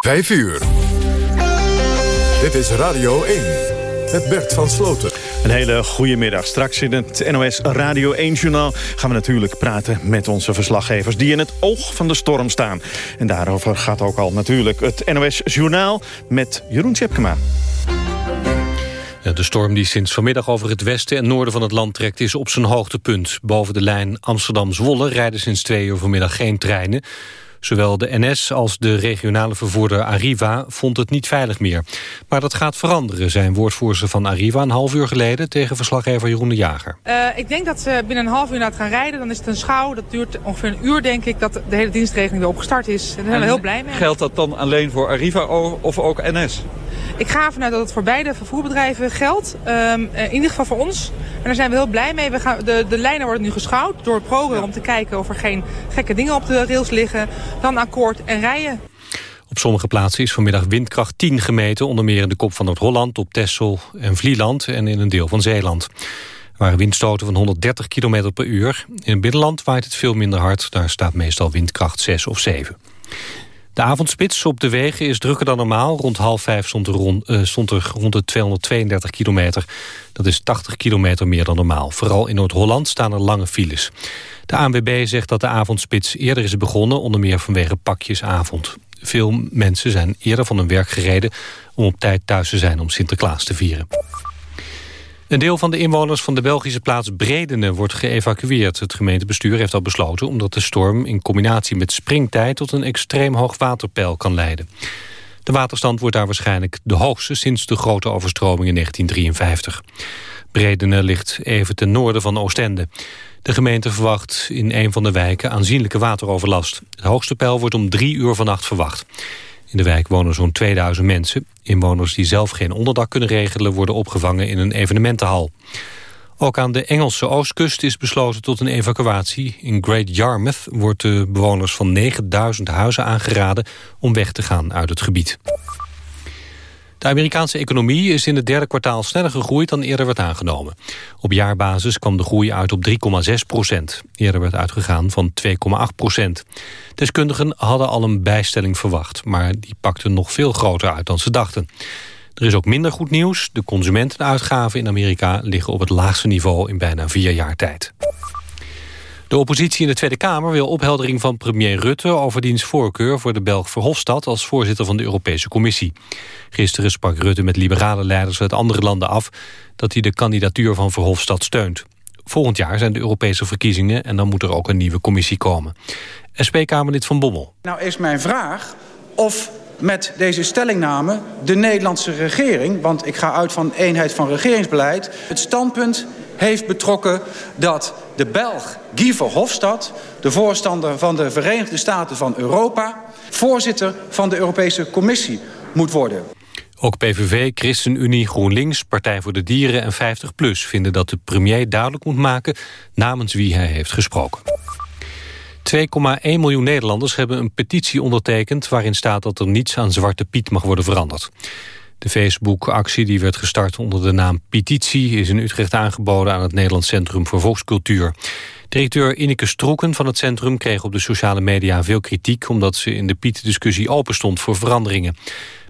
5 uur. Dit is Radio 1 met Bert van Sloten. Een hele goede middag. Straks in het NOS Radio 1-journaal gaan we natuurlijk praten met onze verslaggevers... die in het oog van de storm staan. En daarover gaat ook al natuurlijk het NOS-journaal met Jeroen Tjepkema. De storm die sinds vanmiddag over het westen en noorden van het land trekt... is op zijn hoogtepunt. Boven de lijn Amsterdam-Zwolle rijden sinds twee uur vanmiddag geen treinen. Zowel de NS als de regionale vervoerder Arriva vond het niet veilig meer. Maar dat gaat veranderen, zijn woordvoerster van Arriva een half uur geleden tegen verslaggever Jeroen de Jager. Uh, ik denk dat ze binnen een half uur naar gaan rijden. Dan is het een schouw. Dat duurt ongeveer een uur denk ik dat de hele dienstregeling weer opgestart is. En daar zijn we heel blij mee. Geldt dat dan alleen voor Arriva of ook NS? Ik ga ervan uit dat het voor beide vervoerbedrijven geldt. Um, in ieder geval voor ons. En daar zijn we heel blij mee. We gaan, de, de lijnen worden nu geschouwd door het ProRail om te kijken of er geen gekke dingen op de rails liggen. Dan akkoord en rijden. Op sommige plaatsen is vanmiddag windkracht 10 gemeten... onder meer in de kop van Noord-Holland, op Texel en Vlieland... en in een deel van Zeeland. Er waren windstoten van 130 km per uur. In het binnenland waait het veel minder hard. Daar staat meestal windkracht 6 of 7. De avondspits op de wegen is drukker dan normaal. Rond half vijf stond er rond, uh, stond er rond de 232 kilometer. Dat is 80 kilometer meer dan normaal. Vooral in Noord-Holland staan er lange files. De ANWB zegt dat de avondspits eerder is begonnen... onder meer vanwege pakjesavond. Veel mensen zijn eerder van hun werk gereden... om op tijd thuis te zijn om Sinterklaas te vieren. Een deel van de inwoners van de Belgische plaats Bredene wordt geëvacueerd. Het gemeentebestuur heeft al besloten omdat de storm in combinatie met springtijd tot een extreem hoog waterpeil kan leiden. De waterstand wordt daar waarschijnlijk de hoogste sinds de grote overstroming in 1953. Bredene ligt even ten noorden van Oostende. De gemeente verwacht in een van de wijken aanzienlijke wateroverlast. Het hoogste peil wordt om drie uur vannacht verwacht. In de wijk wonen zo'n 2000 mensen. Inwoners die zelf geen onderdak kunnen regelen... worden opgevangen in een evenementenhal. Ook aan de Engelse oostkust is besloten tot een evacuatie. In Great Yarmouth wordt de bewoners van 9000 huizen aangeraden... om weg te gaan uit het gebied. De Amerikaanse economie is in het derde kwartaal sneller gegroeid dan eerder werd aangenomen. Op jaarbasis kwam de groei uit op 3,6 procent. Eerder werd uitgegaan van 2,8 procent. Deskundigen hadden al een bijstelling verwacht, maar die pakte nog veel groter uit dan ze dachten. Er is ook minder goed nieuws. De consumentenuitgaven in Amerika liggen op het laagste niveau in bijna vier jaar tijd. De oppositie in de Tweede Kamer wil opheldering van premier Rutte... over diens voorkeur voor de Belg Verhofstadt als voorzitter van de Europese Commissie. Gisteren sprak Rutte met liberale leiders uit andere landen af... dat hij de kandidatuur van Verhofstadt steunt. Volgend jaar zijn de Europese verkiezingen... en dan moet er ook een nieuwe commissie komen. SP-Kamerlid Van Bommel. Nou is mijn vraag of met deze stellingname de Nederlandse regering... want ik ga uit van eenheid van regeringsbeleid... het standpunt heeft betrokken dat de Belg Guy Verhofstadt... de voorstander van de Verenigde Staten van Europa... voorzitter van de Europese Commissie moet worden. Ook PVV, ChristenUnie, GroenLinks, Partij voor de Dieren en 50PLUS... vinden dat de premier duidelijk moet maken namens wie hij heeft gesproken. 2,1 miljoen Nederlanders hebben een petitie ondertekend... waarin staat dat er niets aan Zwarte Piet mag worden veranderd. De Facebook-actie die werd gestart onder de naam Petitie... is in Utrecht aangeboden aan het Nederlands Centrum voor Volkscultuur. Directeur Ineke Stroeken van het centrum kreeg op de sociale media veel kritiek... omdat ze in de Piet-discussie open stond voor veranderingen.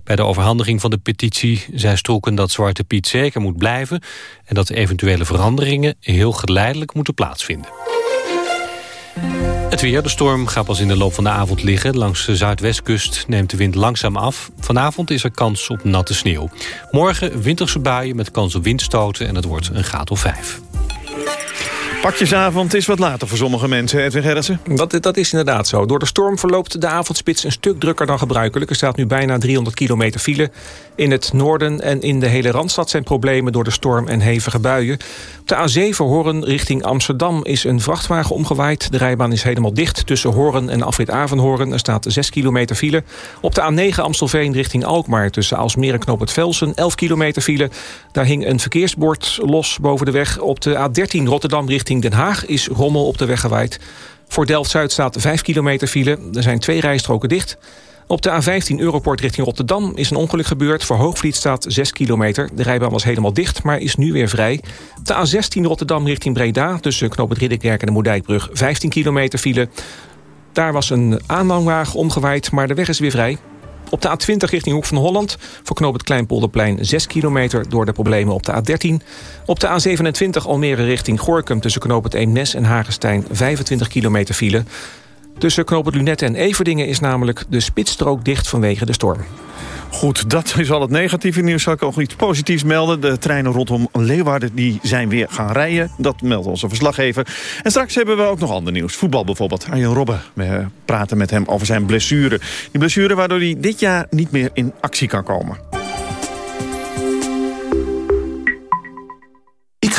Bij de overhandiging van de petitie zei Stroeken dat Zwarte Piet zeker moet blijven... en dat eventuele veranderingen heel geleidelijk moeten plaatsvinden. Het weer, de storm gaat pas in de loop van de avond liggen. Langs de zuidwestkust neemt de wind langzaam af. Vanavond is er kans op natte sneeuw. Morgen winterse buien met kans op windstoten en het wordt een graad of vijf. Pakjesavond is wat later voor sommige mensen, Edwin Gerritsen. Dat, dat is inderdaad zo. Door de storm verloopt de avondspits een stuk drukker dan gebruikelijk. Er staat nu bijna 300 kilometer file. In het noorden en in de hele Randstad zijn problemen door de storm en hevige buien. Op de A7 Horen richting Amsterdam is een vrachtwagen omgewaaid. De rijbaan is helemaal dicht tussen Horen en Afrit Avenhoorn. Er staat 6 kilometer file. Op de A9 Amstelveen richting Alkmaar tussen Alsmeer en Knoop het Velsen 11 kilometer file. Daar hing een verkeersbord los boven de weg. Op de A13 Rotterdam richting Den Haag is rommel op de weg gewaaid. Voor Delft-Zuid staat 5 kilometer file. Er zijn twee rijstroken dicht. Op de A15 Europort richting Rotterdam is een ongeluk gebeurd. Voor Hoogvliet staat 6 kilometer. De rijbaan was helemaal dicht, maar is nu weer vrij. Op de A16 Rotterdam richting Breda... tussen Knoop het Ridderkerk en de Moerdijkbrug 15 kilometer file. Daar was een aanhangwagen omgewaaid, maar de weg is weer vrij. Op de A20 richting Hoek van Holland voor knoop het Kleinpolderplein 6 kilometer... door de problemen op de A13. Op de A27 Almere richting Gorkum tussen knoop het Eemnes en Hagestein 25 kilometer file. Tussen knoop het Lunette en Everdingen is namelijk de spitsstrook dicht vanwege de storm. Goed, dat is al het negatieve nieuws. Zal ik ook iets positiefs melden. De treinen rondom Leeuwarden die zijn weer gaan rijden. Dat meldt onze verslaggever. En straks hebben we ook nog ander nieuws. Voetbal bijvoorbeeld. Arjen Robben. We praten met hem over zijn blessure. Die blessure waardoor hij dit jaar niet meer in actie kan komen.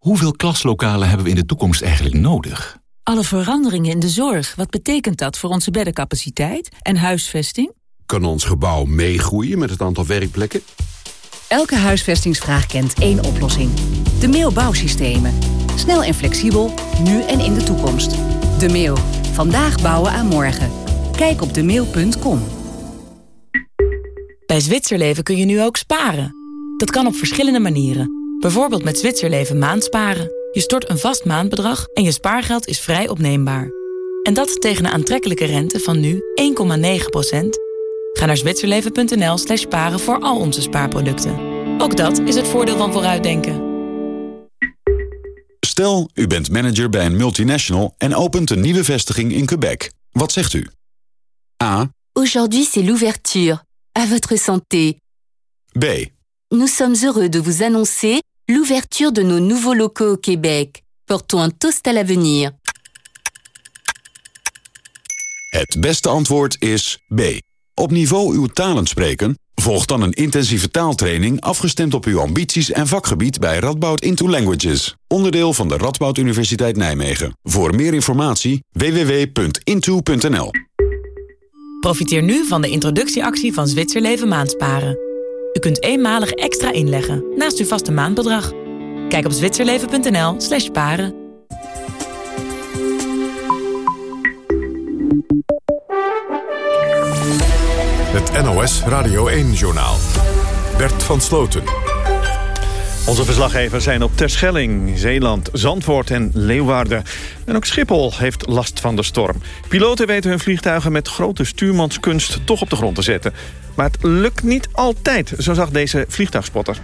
hoeveel klaslokalen hebben we in de toekomst eigenlijk nodig? Alle veranderingen in de zorg, wat betekent dat voor onze beddencapaciteit en huisvesting? Kan ons gebouw meegroeien met het aantal werkplekken? Elke huisvestingsvraag kent één oplossing. De Mail Bouwsystemen. Snel en flexibel, nu en in de toekomst. De Mail. Vandaag bouwen aan morgen. Kijk op mail.com. Bij Zwitserleven kun je nu ook sparen. Dat kan op verschillende manieren. Bijvoorbeeld met Zwitserleven maandsparen. Je stort een vast maandbedrag en je spaargeld is vrij opneembaar. En dat tegen een aantrekkelijke rente van nu 1,9% Ga naar zwitserleven.nl slash sparen voor al onze spaarproducten. Ook dat is het voordeel van vooruitdenken. Stel, u bent manager bij een multinational en opent een nieuwe vestiging in Quebec. Wat zegt u? A. Aujourd'hui c'est l'ouverture. À votre santé. B. Nous sommes heureux de vous annoncer l'ouverture de nos nouveaux locaux au Québec. Portons un toast à l'avenir. Het beste antwoord is B. Op niveau uw talen spreken? Volg dan een intensieve taaltraining afgestemd op uw ambities en vakgebied bij Radboud Into Languages. Onderdeel van de Radboud Universiteit Nijmegen. Voor meer informatie www.into.nl Profiteer nu van de introductieactie van Zwitserleven Maandsparen. U kunt eenmalig extra inleggen naast uw vaste maandbedrag. Kijk op zwitserleven.nl slash paren. Het NOS Radio 1-journaal. Bert van Sloten. Onze verslaggevers zijn op Terschelling, Zeeland, Zandvoort en Leeuwarden. En ook Schiphol heeft last van de storm. Piloten weten hun vliegtuigen met grote stuurmanskunst toch op de grond te zetten. Maar het lukt niet altijd, zo zag deze vliegtuigspotter.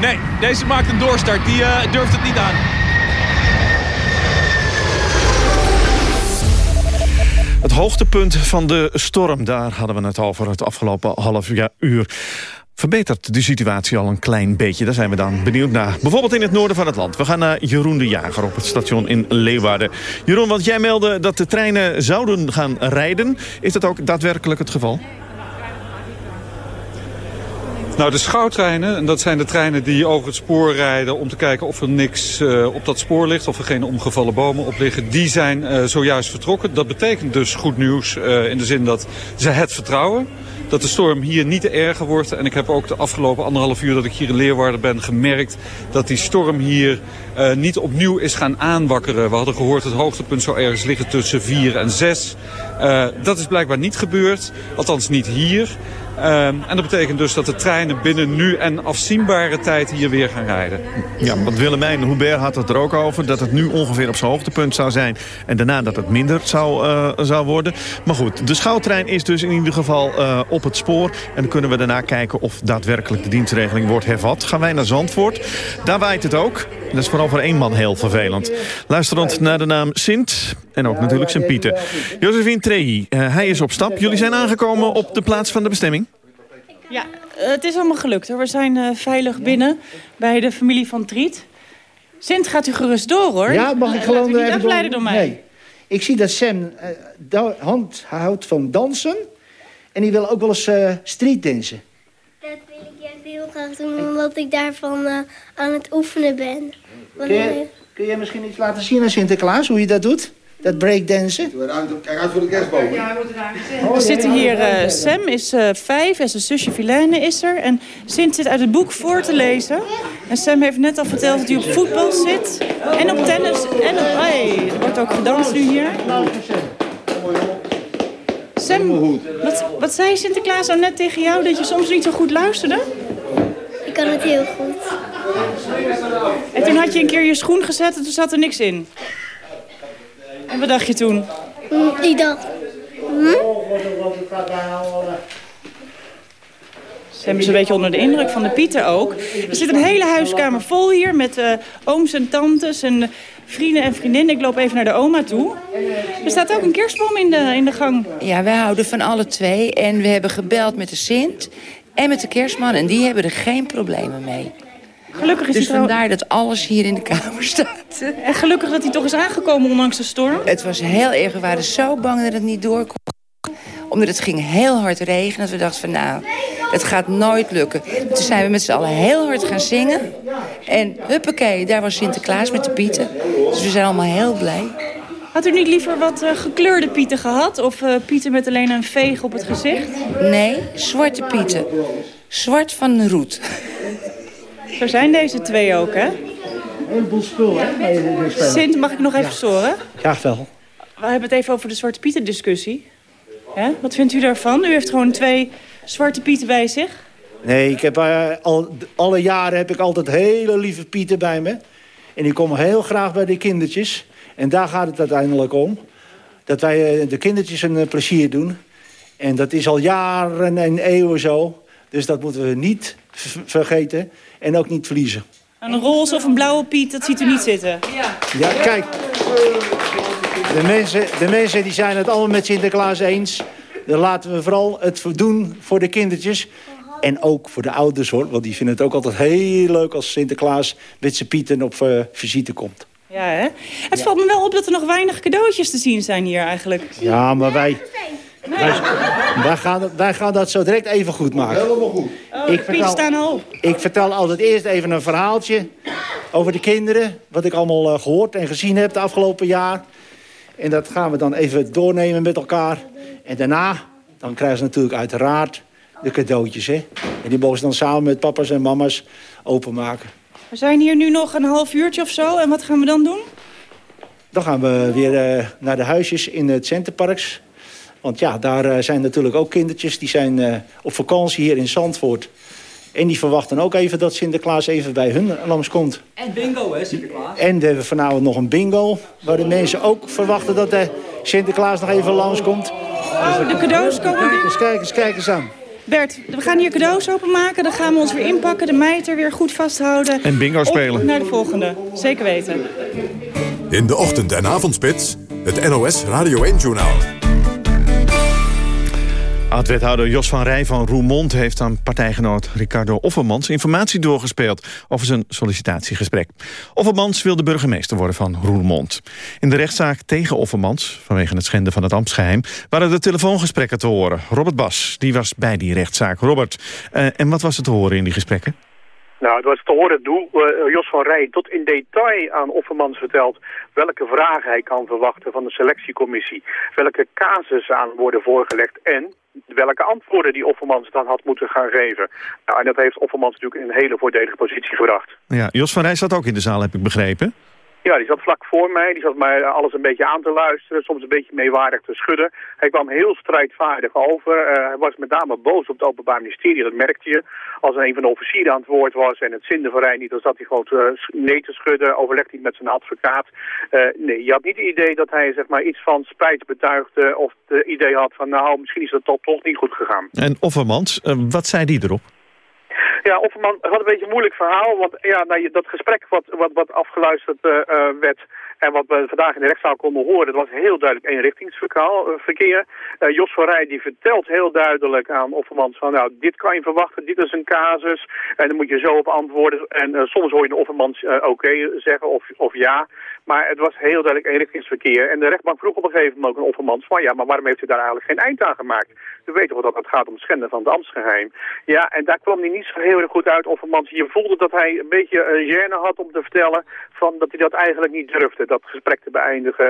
Nee, deze maakt een doorstart. Die uh, durft het niet aan. Het hoogtepunt van de storm, daar hadden we het over het afgelopen half uur. Verbetert de situatie al een klein beetje? Daar zijn we dan benieuwd naar. Bijvoorbeeld in het noorden van het land. We gaan naar Jeroen de Jager op het station in Leeuwarden. Jeroen, want jij meldde dat de treinen zouden gaan rijden. Is dat ook daadwerkelijk het geval? Nou, de schouwtreinen, en dat zijn de treinen die over het spoor rijden... om te kijken of er niks uh, op dat spoor ligt, of er geen omgevallen bomen op liggen... die zijn uh, zojuist vertrokken. Dat betekent dus goed nieuws uh, in de zin dat ze het vertrouwen dat de storm hier niet erger wordt. En ik heb ook de afgelopen anderhalf uur dat ik hier in Leeuwarden ben gemerkt... dat die storm hier uh, niet opnieuw is gaan aanwakkeren. We hadden gehoord het hoogtepunt zou ergens liggen tussen 4 en 6. Uh, dat is blijkbaar niet gebeurd, althans niet hier. Uh, en dat betekent dus dat de treinen binnen nu en afzienbare tijd hier weer gaan rijden. Ja, want Willemijn Hubert had het er ook over... dat het nu ongeveer op zijn hoogtepunt zou zijn... en daarna dat het minder zou, zou worden. Maar goed, de schouwtrein is dus in ieder geval op het spoor. En dan kunnen we daarna kijken of daadwerkelijk de dienstregeling wordt hervat. Gaan wij naar Zandvoort. Daar waait het ook. Dat is vooral voor één man heel vervelend. Luisterend naar de naam Sint en ook natuurlijk Sint-Pieter. Josephine Trehi, uh, hij is op stap. Jullie zijn aangekomen op de plaats van de bestemming? Ja, het is allemaal gelukt. Hoor. We zijn uh, veilig binnen bij de familie van Triet. Sint, gaat u gerust door, hoor. Ja, mag ik gewoon u niet even afleiden door mij. Nee. Ik zie dat Sam uh, hand houdt van dansen. En die wil ook wel eens uh, streetdansen. Dat wil ik juist heel graag doen, omdat ik daarvan uh, aan het oefenen ben. Ken je, Kun je misschien iets laten zien aan Sinterklaas, hoe je dat doet? Dat breakdansen? Kijk uit voor de kerstboom. We zitten hier, uh, Sam is uh, vijf en zijn zusje Vilaine is er. En Sint zit uit het boek voor te lezen. En Sam heeft net al verteld dat hij op voetbal zit. En op tennis. En op... Hey, er wordt ook gedanst nu hier. Sam, wat, wat zei Sinterklaas nou net tegen jou? Dat je soms niet zo goed luisterde? Ik kan het heel goed. En toen had je een keer je schoen gezet en toen zat er niks in. En wat dacht je toen? Hm, ik dacht... Hm? Ze hebben ze een beetje onder de indruk van de Pieter ook. Er zit een hele huiskamer vol hier met uh, ooms en tantes en vrienden en vriendinnen. Ik loop even naar de oma toe. Er staat ook een kerstboom in de, in de gang. Ja, wij houden van alle twee. En we hebben gebeld met de Sint en met de kerstman. En die hebben er geen problemen mee. Gelukkig is dus hij vandaar dat alles hier in de kamer staat. En gelukkig dat hij toch is aangekomen ondanks de storm. Het was heel erg. We waren zo bang dat het niet doorkomt. Omdat het ging heel hard regenen. Dat we dachten van nou, het gaat nooit lukken. Toen zijn we met z'n allen heel hard gaan zingen. En huppakee, daar was Sinterklaas met de pieten. Dus we zijn allemaal heel blij. Had u niet liever wat uh, gekleurde pieten gehad? Of uh, pieten met alleen een veeg op het gezicht? Nee, zwarte pieten. Zwart van de roet. Zo zijn deze twee ook, hè? Een heleboel spul, hè? Sint, mag ik nog even ja. storen? Graag wel. We hebben het even over de Zwarte Pieten discussie. Ja? Wat vindt u daarvan? U heeft gewoon twee Zwarte Pieten bij zich. Nee, ik heb, uh, al, alle jaren heb ik altijd hele lieve Pieten bij me. En die komen heel graag bij de kindertjes. En daar gaat het uiteindelijk om. Dat wij uh, de kindertjes een uh, plezier doen. En dat is al jaren en eeuwen zo. Dus dat moeten we niet vergeten en ook niet verliezen. Een roze of een blauwe Piet, dat ziet u niet zitten. Ja, ja kijk. De mensen, de mensen die zijn het allemaal met Sinterklaas eens. Dan laten we vooral het doen voor de kindertjes. En ook voor de ouders hoor. Want die vinden het ook altijd heel leuk als Sinterklaas met zijn pieten op uh, visite komt. Ja, hè? Het ja. valt me wel op dat er nog weinig cadeautjes te zien zijn hier eigenlijk. Ja, maar wij... Wij, wij, gaan, wij gaan dat zo direct even goed maken. Helemaal goed. Oh, ik vertel, staan al. Ik vertel altijd eerst even een verhaaltje over de kinderen. Wat ik allemaal uh, gehoord en gezien heb de afgelopen jaar. En dat gaan we dan even doornemen met elkaar. En daarna, dan krijgen ze natuurlijk uiteraard de cadeautjes. Hè? En die mogen ze dan samen met papa's en mama's openmaken. We zijn hier nu nog een half uurtje of zo. En wat gaan we dan doen? Dan gaan we weer uh, naar de huisjes in het Centerparks. Want ja, daar uh, zijn natuurlijk ook kindertjes. Die zijn uh, op vakantie hier in Zandvoort. En die verwachten ook even dat Sinterklaas even bij hun langskomt. En bingo, hè, Sinterklaas? En we hebben vanavond nog een bingo. Waar de mensen ook verwachten dat de Sinterklaas nog even langskomt. Oh, de cadeaus komen Kijk eens, kijk eens, kijk eens aan. Bert, we gaan hier cadeaus openmaken. Dan gaan we ons weer inpakken, de mijter weer goed vasthouden. En bingo spelen. Op naar de volgende, zeker weten. In de ochtend- en avondspits, het NOS Radio 1-journaal. Oud-wethouder Jos van Rij van Roermond heeft aan partijgenoot Ricardo Offermans informatie doorgespeeld over zijn sollicitatiegesprek. Offermans wil de burgemeester worden van Roermond. In de rechtszaak tegen Offermans, vanwege het schenden van het ambtsgeheim, waren de telefoongesprekken te horen. Robert Bas, die was bij die rechtszaak. Robert, uh, en wat was er te horen in die gesprekken? Nou, het was te horen hoe uh, Jos van Rij tot in detail aan Offermans vertelt welke vragen hij kan verwachten van de selectiecommissie, welke casussen aan worden voorgelegd en welke antwoorden die Offermans dan had moeten gaan geven. Nou, en dat heeft Offermans natuurlijk in een hele voordelige positie gebracht. Ja, Jos van Rij zat ook in de zaal, heb ik begrepen. Ja, die zat vlak voor mij. Die zat mij alles een beetje aan te luisteren. Soms een beetje meewaardig te schudden. Hij kwam heel strijdvaardig over. Uh, hij was met name boos op het Openbaar Ministerie. Dat merkte je. Als een van de officieren aan het woord was en het zinde van Rijn niet... dan zat hij gewoon te, nee te schudden. Overlegde hij met zijn advocaat. Uh, nee, je had niet het idee dat hij zeg maar, iets van spijt betuigde... of het idee had van nou, misschien is dat toch, toch niet goed gegaan. En Offermans, wat zei die erop? Ja, Offerman had een beetje een moeilijk verhaal. Want ja, nou, dat gesprek wat, wat, wat afgeluisterd uh, uh, werd... En wat we vandaag in de rechtszaal konden horen, dat was heel duidelijk eenrichtingsverkeer. Uh, Jos van Rij die vertelt heel duidelijk aan Offermans van, nou, dit kan je verwachten, dit is een casus. En dan moet je zo op antwoorden. En uh, soms hoor je de Offermans oké zeggen of, of ja. Maar het was heel duidelijk eenrichtingsverkeer. En de rechtbank vroeg op een gegeven moment ook een Offermans van, ja, maar waarom heeft u daar eigenlijk geen eind aan gemaakt? U weet toch dat het gaat om schenden van het ambtsgeheim. Ja, en daar kwam hij niet zo heel erg goed uit, Offermans. Je voelde dat hij een beetje een gêne had om te vertellen van dat hij dat eigenlijk niet durfde, dat gesprek te beëindigen.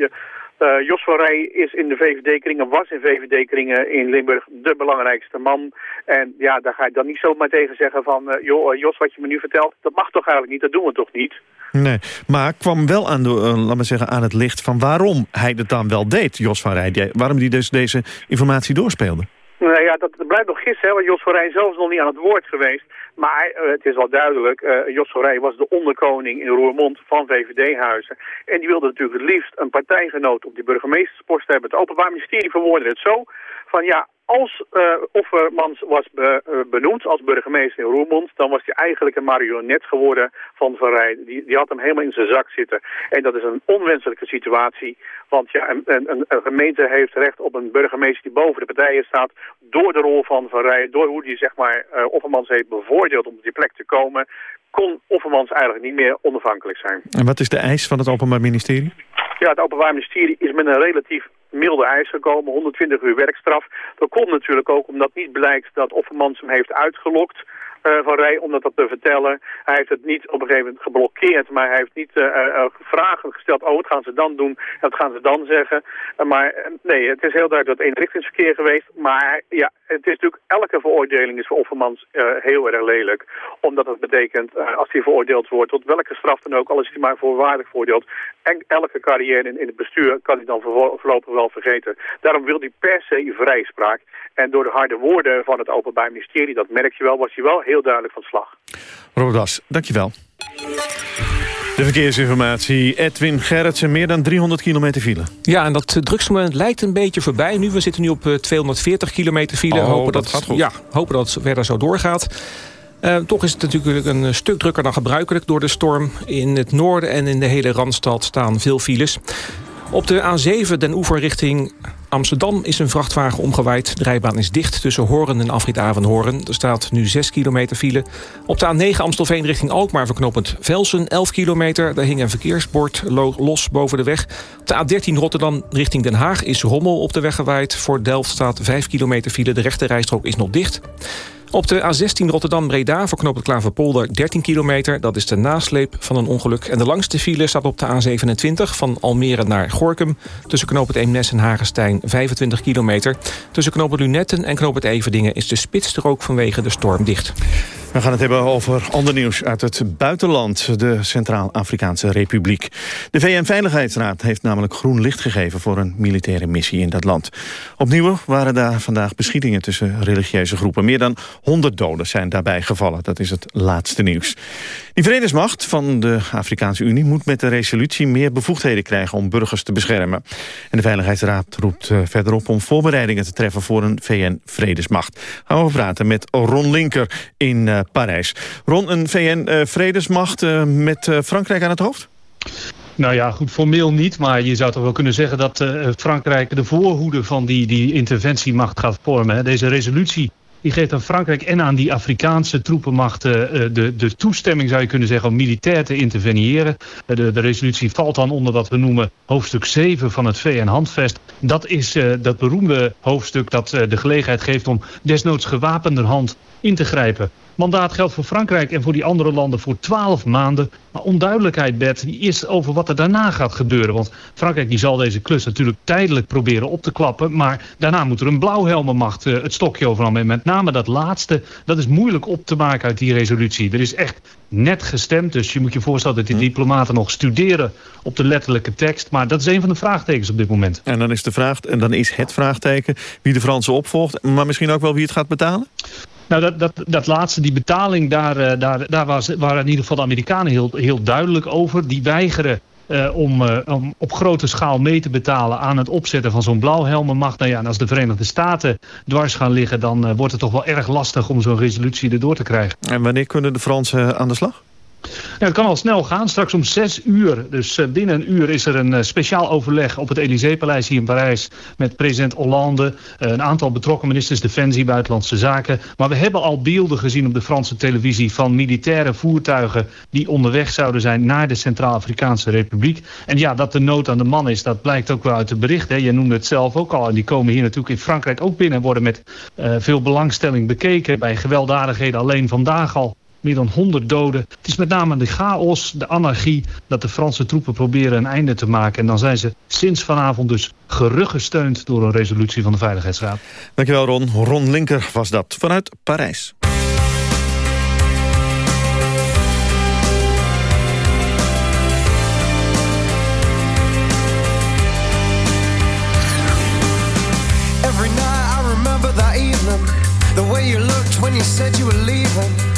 je, uh, Jos van Rij is in de VVD-kringen, was in VVD-kringen in Limburg de belangrijkste man. En ja, daar ga ik dan niet zomaar tegen zeggen van... Uh, joh, Jos, wat je me nu vertelt, dat mag toch eigenlijk niet, dat doen we toch niet? Nee, maar kwam wel aan, de, laat maar zeggen, aan het licht van waarom hij het dan wel deed, Jos van Rij. Waarom hij dus deze informatie doorspeelde. Nou ja, dat blijft nog gissen, want Jos van Rij zelf is nog niet aan het woord geweest. Maar uh, het is wel duidelijk, uh, Jos Rij was de onderkoning in Roermond van VVD-huizen. En die wilde natuurlijk het liefst een partijgenoot op die burgemeesterspost hebben. Het Openbaar Ministerie verwoordde het zo van ja, als uh, Offermans was be, uh, benoemd als burgemeester in Roermond... dan was hij eigenlijk een marionet geworden van Van Rij. Die, die had hem helemaal in zijn zak zitten. En dat is een onwenselijke situatie. Want ja, een, een, een gemeente heeft recht op een burgemeester die boven de partijen staat... door de rol van Van Rij, door hoe hij zeg maar, uh, Offermans heeft bevoordeeld om op die plek te komen... kon Offermans eigenlijk niet meer onafhankelijk zijn. En wat is de eis van het Openbaar Ministerie? Ja, het Openbaar Ministerie is met een relatief milde eis gekomen, 120 uur werkstraf. Dat komt natuurlijk ook omdat niet blijkt dat Offermans hem heeft uitgelokt van Rij om dat te vertellen. Hij heeft het niet op een gegeven moment geblokkeerd, maar hij heeft niet uh, uh, vragen gesteld. Oh, wat gaan ze dan doen? En wat gaan ze dan zeggen? maar nee, het is heel duidelijk dat eenrichtingsverkeer geweest. Maar ja, het is natuurlijk, elke veroordeling is voor Offermans heel erg lelijk. Omdat het betekent, als hij veroordeeld wordt, tot welke straf dan ook, al is hij maar voorwaardig veroordeeld. En elke carrière in, in het bestuur kan hij dan voorlopig wel vergeten. Daarom wil hij per se vrijspraak. En door de harde woorden van het Openbaar Ministerie, dat merk je wel, was hij wel heel duidelijk van slag. Rodas, dankjewel. De verkeersinformatie, Edwin Gerritsen, meer dan 300 kilometer file. Ja, en dat drugsmoment lijkt een beetje voorbij. Nu, we zitten nu op 240 kilometer file. Oh, hopen dat, gaat goed. Ja, hopen dat het verder zo doorgaat. Uh, toch is het natuurlijk een stuk drukker dan gebruikelijk door de storm. In het noorden en in de hele Randstad staan veel files. Op de A7 den oever richting Amsterdam is een vrachtwagen omgewaaid. De rijbaan is dicht tussen Horen en Afrit Horen. Er staat nu 6 kilometer file. Op de A9 Amstelveen richting Alkmaar verknopend Velsen 11 kilometer. Daar hing een verkeersbord los boven de weg. Op de A13 Rotterdam richting Den Haag is rommel op de weg gewaaid. Voor Delft staat 5 kilometer file. De rechte rijstrook is nog dicht. Op de A16 Rotterdam-Breda voor knooppunt Klaverpolder 13 kilometer. Dat is de nasleep van een ongeluk. En de langste file staat op de A27 van Almere naar Gorkum. Tussen knooppunt Eemnes en Hagestein 25 kilometer. Tussen knooppunt Lunetten en knooppunt Everdingen... is de spitsstrook vanwege de storm dicht. We gaan het hebben over ander nieuws uit het buitenland, de Centraal-Afrikaanse Republiek. De VN-veiligheidsraad heeft namelijk groen licht gegeven voor een militaire missie in dat land. Opnieuw waren daar vandaag beschietingen tussen religieuze groepen. Meer dan 100 doden zijn daarbij gevallen. Dat is het laatste nieuws. Die vredesmacht van de Afrikaanse Unie moet met de resolutie meer bevoegdheden krijgen om burgers te beschermen. En de Veiligheidsraad roept uh, verderop om voorbereidingen te treffen voor een VN-vredesmacht. Gaan we praten met Ron Linker in uh, Parijs. Ron, een VN-vredesmacht uh, met Frankrijk aan het hoofd? Nou ja, goed, formeel niet. Maar je zou toch wel kunnen zeggen dat Frankrijk de voorhoede van die, die interventiemacht gaat vormen. Hè. Deze resolutie die geeft aan Frankrijk en aan die Afrikaanse troepenmachten uh, de, de toestemming, zou je kunnen zeggen, om militair te interveneren. Uh, de, de resolutie valt dan onder wat we noemen hoofdstuk 7 van het VN-handvest. Dat is uh, dat beroemde hoofdstuk dat de gelegenheid geeft om desnoods gewapenderhand in te grijpen. Mandaat geldt voor Frankrijk en voor die andere landen voor 12 maanden. Maar onduidelijkheid, Bert, die is over wat er daarna gaat gebeuren. Want Frankrijk die zal deze klus natuurlijk tijdelijk proberen op te klappen. Maar daarna moet er een blauwhelmenmacht uh, het stokje overal. En met name dat laatste, dat is moeilijk op te maken uit die resolutie. Er is echt net gestemd. Dus je moet je voorstellen dat die diplomaten nog studeren op de letterlijke tekst. Maar dat is een van de vraagtekens op dit moment. En dan is de vraag, en dan is het vraagteken wie de Fransen opvolgt. Maar misschien ook wel wie het gaat betalen? Nou, dat, dat, dat laatste, die betaling, daar, daar, daar was, waren in ieder geval de Amerikanen heel, heel duidelijk over. Die weigeren uh, om, uh, om op grote schaal mee te betalen aan het opzetten van zo'n blauwhelmenmacht. Nou ja, en als de Verenigde Staten dwars gaan liggen, dan wordt het toch wel erg lastig om zo'n resolutie erdoor te krijgen. En wanneer kunnen de Fransen aan de slag? Ja, het kan al snel gaan. Straks om zes uur, dus binnen een uur, is er een speciaal overleg op het Elysée-paleis hier in Parijs met president Hollande. Een aantal betrokken ministers, Defensie, Buitenlandse Zaken. Maar we hebben al beelden gezien op de Franse televisie van militaire voertuigen die onderweg zouden zijn naar de Centraal-Afrikaanse Republiek. En ja, dat de nood aan de man is, dat blijkt ook wel uit de berichten. Je noemde het zelf ook al. En die komen hier natuurlijk in Frankrijk ook binnen en worden met veel belangstelling bekeken. Bij gewelddadigheden alleen vandaag al meer dan 100 doden. Het is met name de chaos, de anarchie... dat de Franse troepen proberen een einde te maken. En dan zijn ze sinds vanavond dus geruggesteund... door een resolutie van de Veiligheidsraad. Dankjewel Ron. Ron Linker was dat vanuit Parijs. Every night I remember that evening The way you looked when you said you were leaving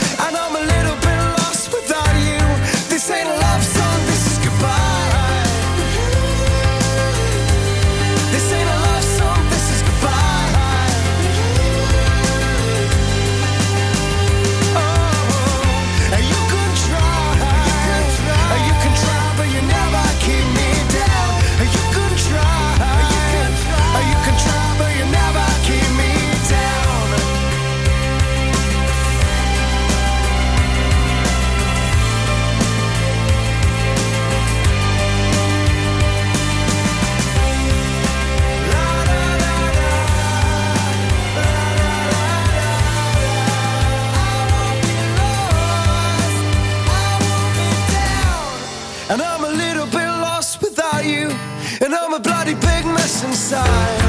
inside.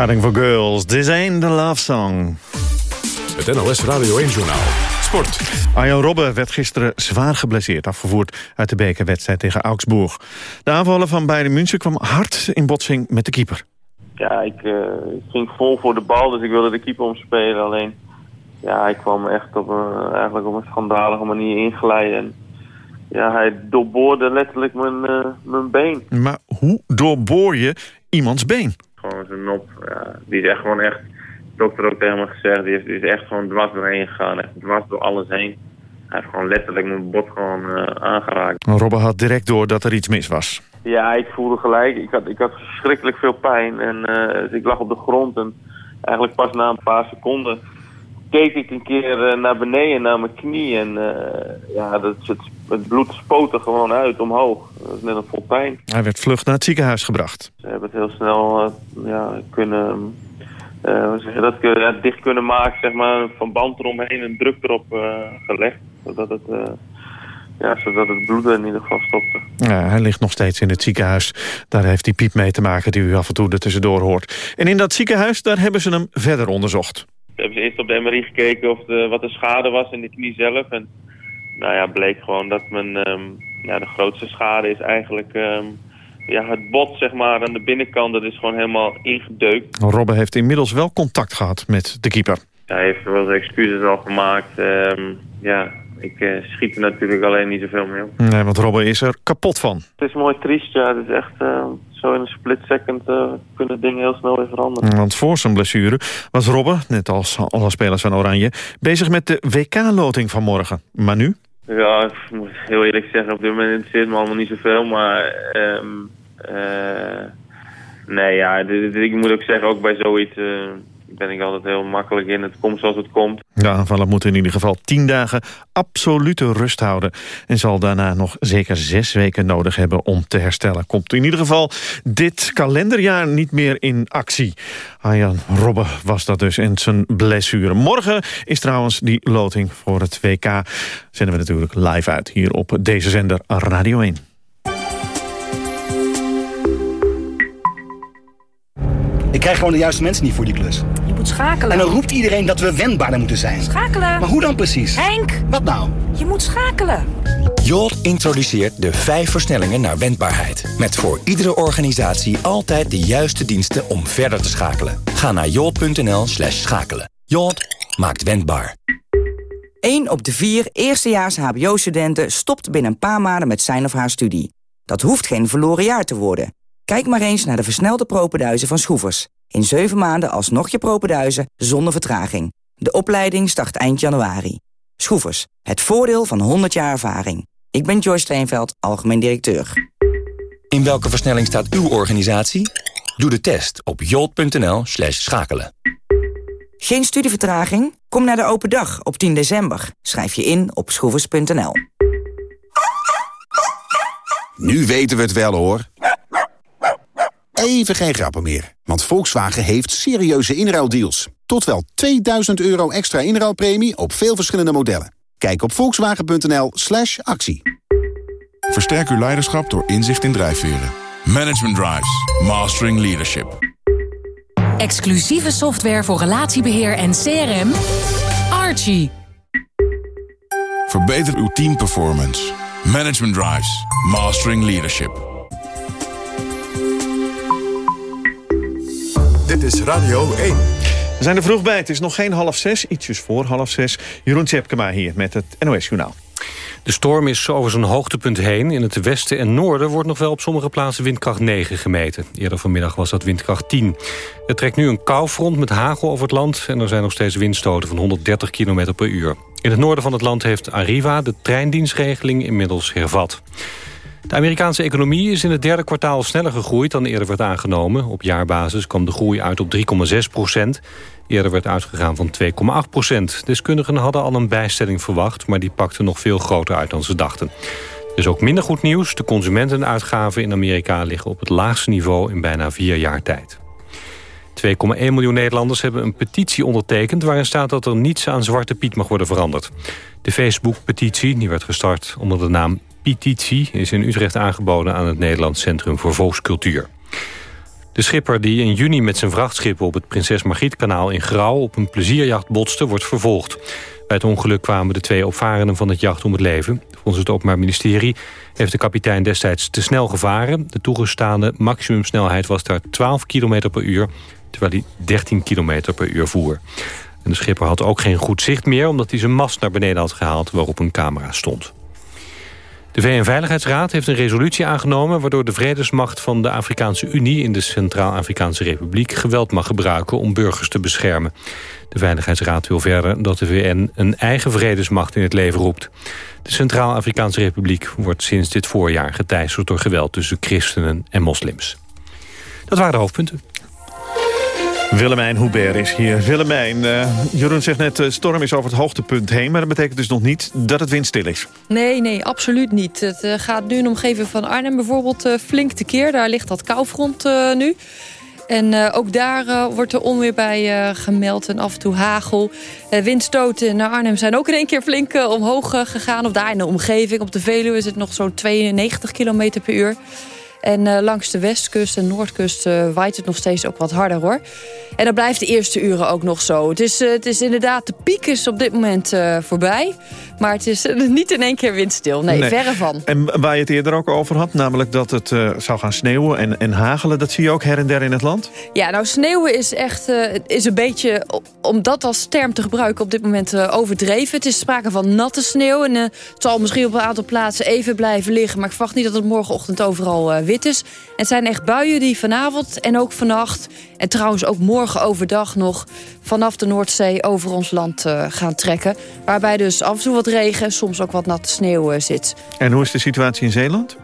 Scouting for Girls, This Ain't the Love Song. Het NOS Radio 1-journaal. Sport. Arjan Robben werd gisteren zwaar geblesseerd afgevoerd uit de bekerwedstrijd tegen Augsburg. De aanvaller van Bayern München kwam hard in botsing met de keeper. Ja, ik, eh, ik ging vol voor de bal, dus ik wilde de keeper omspelen. Alleen, ja, hij kwam echt op een, eigenlijk op een schandalige manier inglijden. En, ja, hij doorboorde letterlijk mijn, eh, mijn been. Maar hoe doorboor je iemands been? Gewoon zijn nop. Ja, die is echt gewoon echt, de dokter ook tegen me gezegd, die is, die is echt gewoon dwars doorheen gegaan. Echt dwars door alles heen. Hij heeft gewoon letterlijk mijn bot gewoon eh, aangeraakt. Robben had direct door dat er iets mis was. Ja, ik voelde gelijk. Ik had, ik had verschrikkelijk veel pijn. En eh, dus ik lag op de grond. En eigenlijk pas na een paar seconden keek ik een keer eh, naar beneden, naar mijn knie. En eh, ja, dat, het, het bloed spoot er gewoon uit omhoog. Dat is net een fontein. Hij werd vlug naar het ziekenhuis gebracht. Ze hebben het heel snel eh, ja, kunnen... je dat ja, dicht kunnen maken, zeg maar, van band eromheen en druk erop gelegd. Zodat het, ja, zodat het bloeden in ieder geval stopte. Ja, hij ligt nog steeds in het ziekenhuis. Daar heeft die piep mee te maken die u af en toe er tussendoor hoort. En in dat ziekenhuis, daar hebben ze hem verder onderzocht. Hebben ze eerst op de MRI gekeken of de, wat de schade was in de knie zelf. En nou ja, bleek gewoon dat men, ehm, ja, de grootste schade is eigenlijk... ehm, ja, het bot zeg maar aan de binnenkant, dat is gewoon helemaal ingedeukt. Robben heeft inmiddels wel contact gehad met de keeper. Hij heeft wel zijn excuses al gemaakt. Ehm, ja, ik eh, schiet er natuurlijk alleen niet zoveel mee op. Nee, want Robben is er kapot van. Het is mooi triest, ja. Het is echt eh, zo in een split second eh, kunnen dingen heel snel weer veranderen. Want voor zijn blessure was Robben, net als alle spelers van Oranje... bezig met de WK-loting van morgen. Maar nu? Ja, ik moet heel eerlijk zeggen, op dit moment interesseert me allemaal niet zoveel, maar... ehm, eh, nee, ja, ik moet ook zeggen, ook bij zoiets eh, ben ik altijd heel makkelijk in. Het komt zoals het komt. De aanvaller moet in ieder geval tien dagen absolute rust houden... en zal daarna nog zeker zes weken nodig hebben om te herstellen. Komt in ieder geval dit kalenderjaar niet meer in actie. Arjan Robben was dat dus en zijn blessure. Morgen is trouwens die loting voor het WK. Zenden we natuurlijk live uit hier op deze zender Radio 1. Ik krijg gewoon de juiste mensen niet voor die klus. Je moet schakelen. En dan roept iedereen dat we wendbaarder moeten zijn. Schakelen. Maar hoe dan precies? Henk! Wat nou? Je moet schakelen. Jolt introduceert de vijf versnellingen naar wendbaarheid. Met voor iedere organisatie altijd de juiste diensten om verder te schakelen. Ga naar jolt.nl slash schakelen. Jolt maakt wendbaar. 1 op de vier eerstejaars hbo-studenten stopt binnen een paar maanden met zijn of haar studie. Dat hoeft geen verloren jaar te worden. Kijk maar eens naar de versnelde propenduizen van Schroevers. In 7 maanden alsnog je propenduizen zonder vertraging. De opleiding start eind januari. Schroevers, het voordeel van 100 jaar ervaring. Ik ben Joyce Steenveld, algemeen directeur. In welke versnelling staat uw organisatie? Doe de test op jolt.nl schakelen. Geen studievertraging? Kom naar de open dag op 10 december. Schrijf je in op schroevers.nl. Nu weten we het wel hoor. Even geen grappen meer, want Volkswagen heeft serieuze inruildeals. Tot wel 2000 euro extra inruilpremie op veel verschillende modellen. Kijk op volkswagen.nl slash actie. Versterk uw leiderschap door inzicht in drijfveren. Management Drives. Mastering Leadership. Exclusieve software voor relatiebeheer en CRM. Archie. Verbeter uw teamperformance. Management Drives. Mastering Leadership. Is Radio 1. We zijn er vroeg bij. Het is nog geen half zes, ietsjes voor half zes. Jeroen Tjepkema hier met het NOS Journaal. De storm is over zijn hoogtepunt heen. In het westen en noorden wordt nog wel op sommige plaatsen windkracht 9 gemeten. Eerder vanmiddag was dat windkracht 10. Er trekt nu een koufront met hagel over het land... en er zijn nog steeds windstoten van 130 km per uur. In het noorden van het land heeft Arriva de treindienstregeling inmiddels hervat. De Amerikaanse economie is in het derde kwartaal sneller gegroeid dan eerder werd aangenomen. Op jaarbasis kwam de groei uit op 3,6 procent. Eerder werd uitgegaan van 2,8 procent. Deskundigen hadden al een bijstelling verwacht... maar die pakte nog veel groter uit dan ze dachten. Er is ook minder goed nieuws. De consumentenuitgaven in Amerika liggen op het laagste niveau... in bijna vier jaar tijd. 2,1 miljoen Nederlanders hebben een petitie ondertekend... waarin staat dat er niets aan Zwarte Piet mag worden veranderd. De Facebook-petitie, die werd gestart onder de naam Petitie... is in Utrecht aangeboden aan het Nederlands Centrum voor Volkscultuur. De schipper die in juni met zijn vrachtschip op het Prinses Margrietkanaal in Grauw op een plezierjacht botste, wordt vervolgd. Bij het ongeluk kwamen de twee opvarenden van het jacht om het leven. Volgens het Openbaar Ministerie heeft de kapitein destijds te snel gevaren. De toegestaande maximumsnelheid was daar 12 km per uur, terwijl hij 13 km per uur voer. En de schipper had ook geen goed zicht meer, omdat hij zijn mast naar beneden had gehaald waarop een camera stond. De VN-veiligheidsraad heeft een resolutie aangenomen... waardoor de vredesmacht van de Afrikaanse Unie... in de Centraal-Afrikaanse Republiek geweld mag gebruiken... om burgers te beschermen. De Veiligheidsraad wil verder dat de VN een eigen vredesmacht in het leven roept. De Centraal-Afrikaanse Republiek wordt sinds dit voorjaar geteisterd... door geweld tussen christenen en moslims. Dat waren de hoofdpunten. Willemijn Hubert is hier. Willemijn, eh, Jeroen zegt net, de storm is over het hoogtepunt heen... maar dat betekent dus nog niet dat het windstil is. Nee, nee, absoluut niet. Het eh, gaat nu in de omgeving van Arnhem bijvoorbeeld uh, flink tekeer. Daar ligt dat koufront nu. En ook daar wordt er onweer bij gemeld en af en toe hagel. windstoten naar Arnhem zijn ook in één keer flink omhoog gegaan. Of daar in de omgeving. Op de Veluwe is het nog zo'n 92 km per uur. En uh, langs de westkust en noordkust uh, waait het nog steeds ook wat harder hoor. En dat blijft de eerste uren ook nog zo. Het is, uh, het is inderdaad, de piek is op dit moment voorbij. Maar het is niet in één keer windstil. Nee, nee, verre van. En waar je het eerder ook over had, namelijk dat het zou gaan sneeuwen en, en hagelen. Dat zie je ook her en der in het land? Ja, nou sneeuwen is echt is een beetje, om dat als term te gebruiken, op dit moment overdreven. Het is sprake van natte sneeuw. En het zal misschien op een aantal plaatsen even blijven liggen. Maar ik verwacht niet dat het morgenochtend overal wit is. Het zijn echt buien die vanavond en ook vannacht... en trouwens ook morgen overdag nog... vanaf de Noordzee over ons land uh, gaan trekken. Waarbij dus af en toe wat regen en soms ook wat natte sneeuw uh, zit. En hoe is de situatie in Zeeland?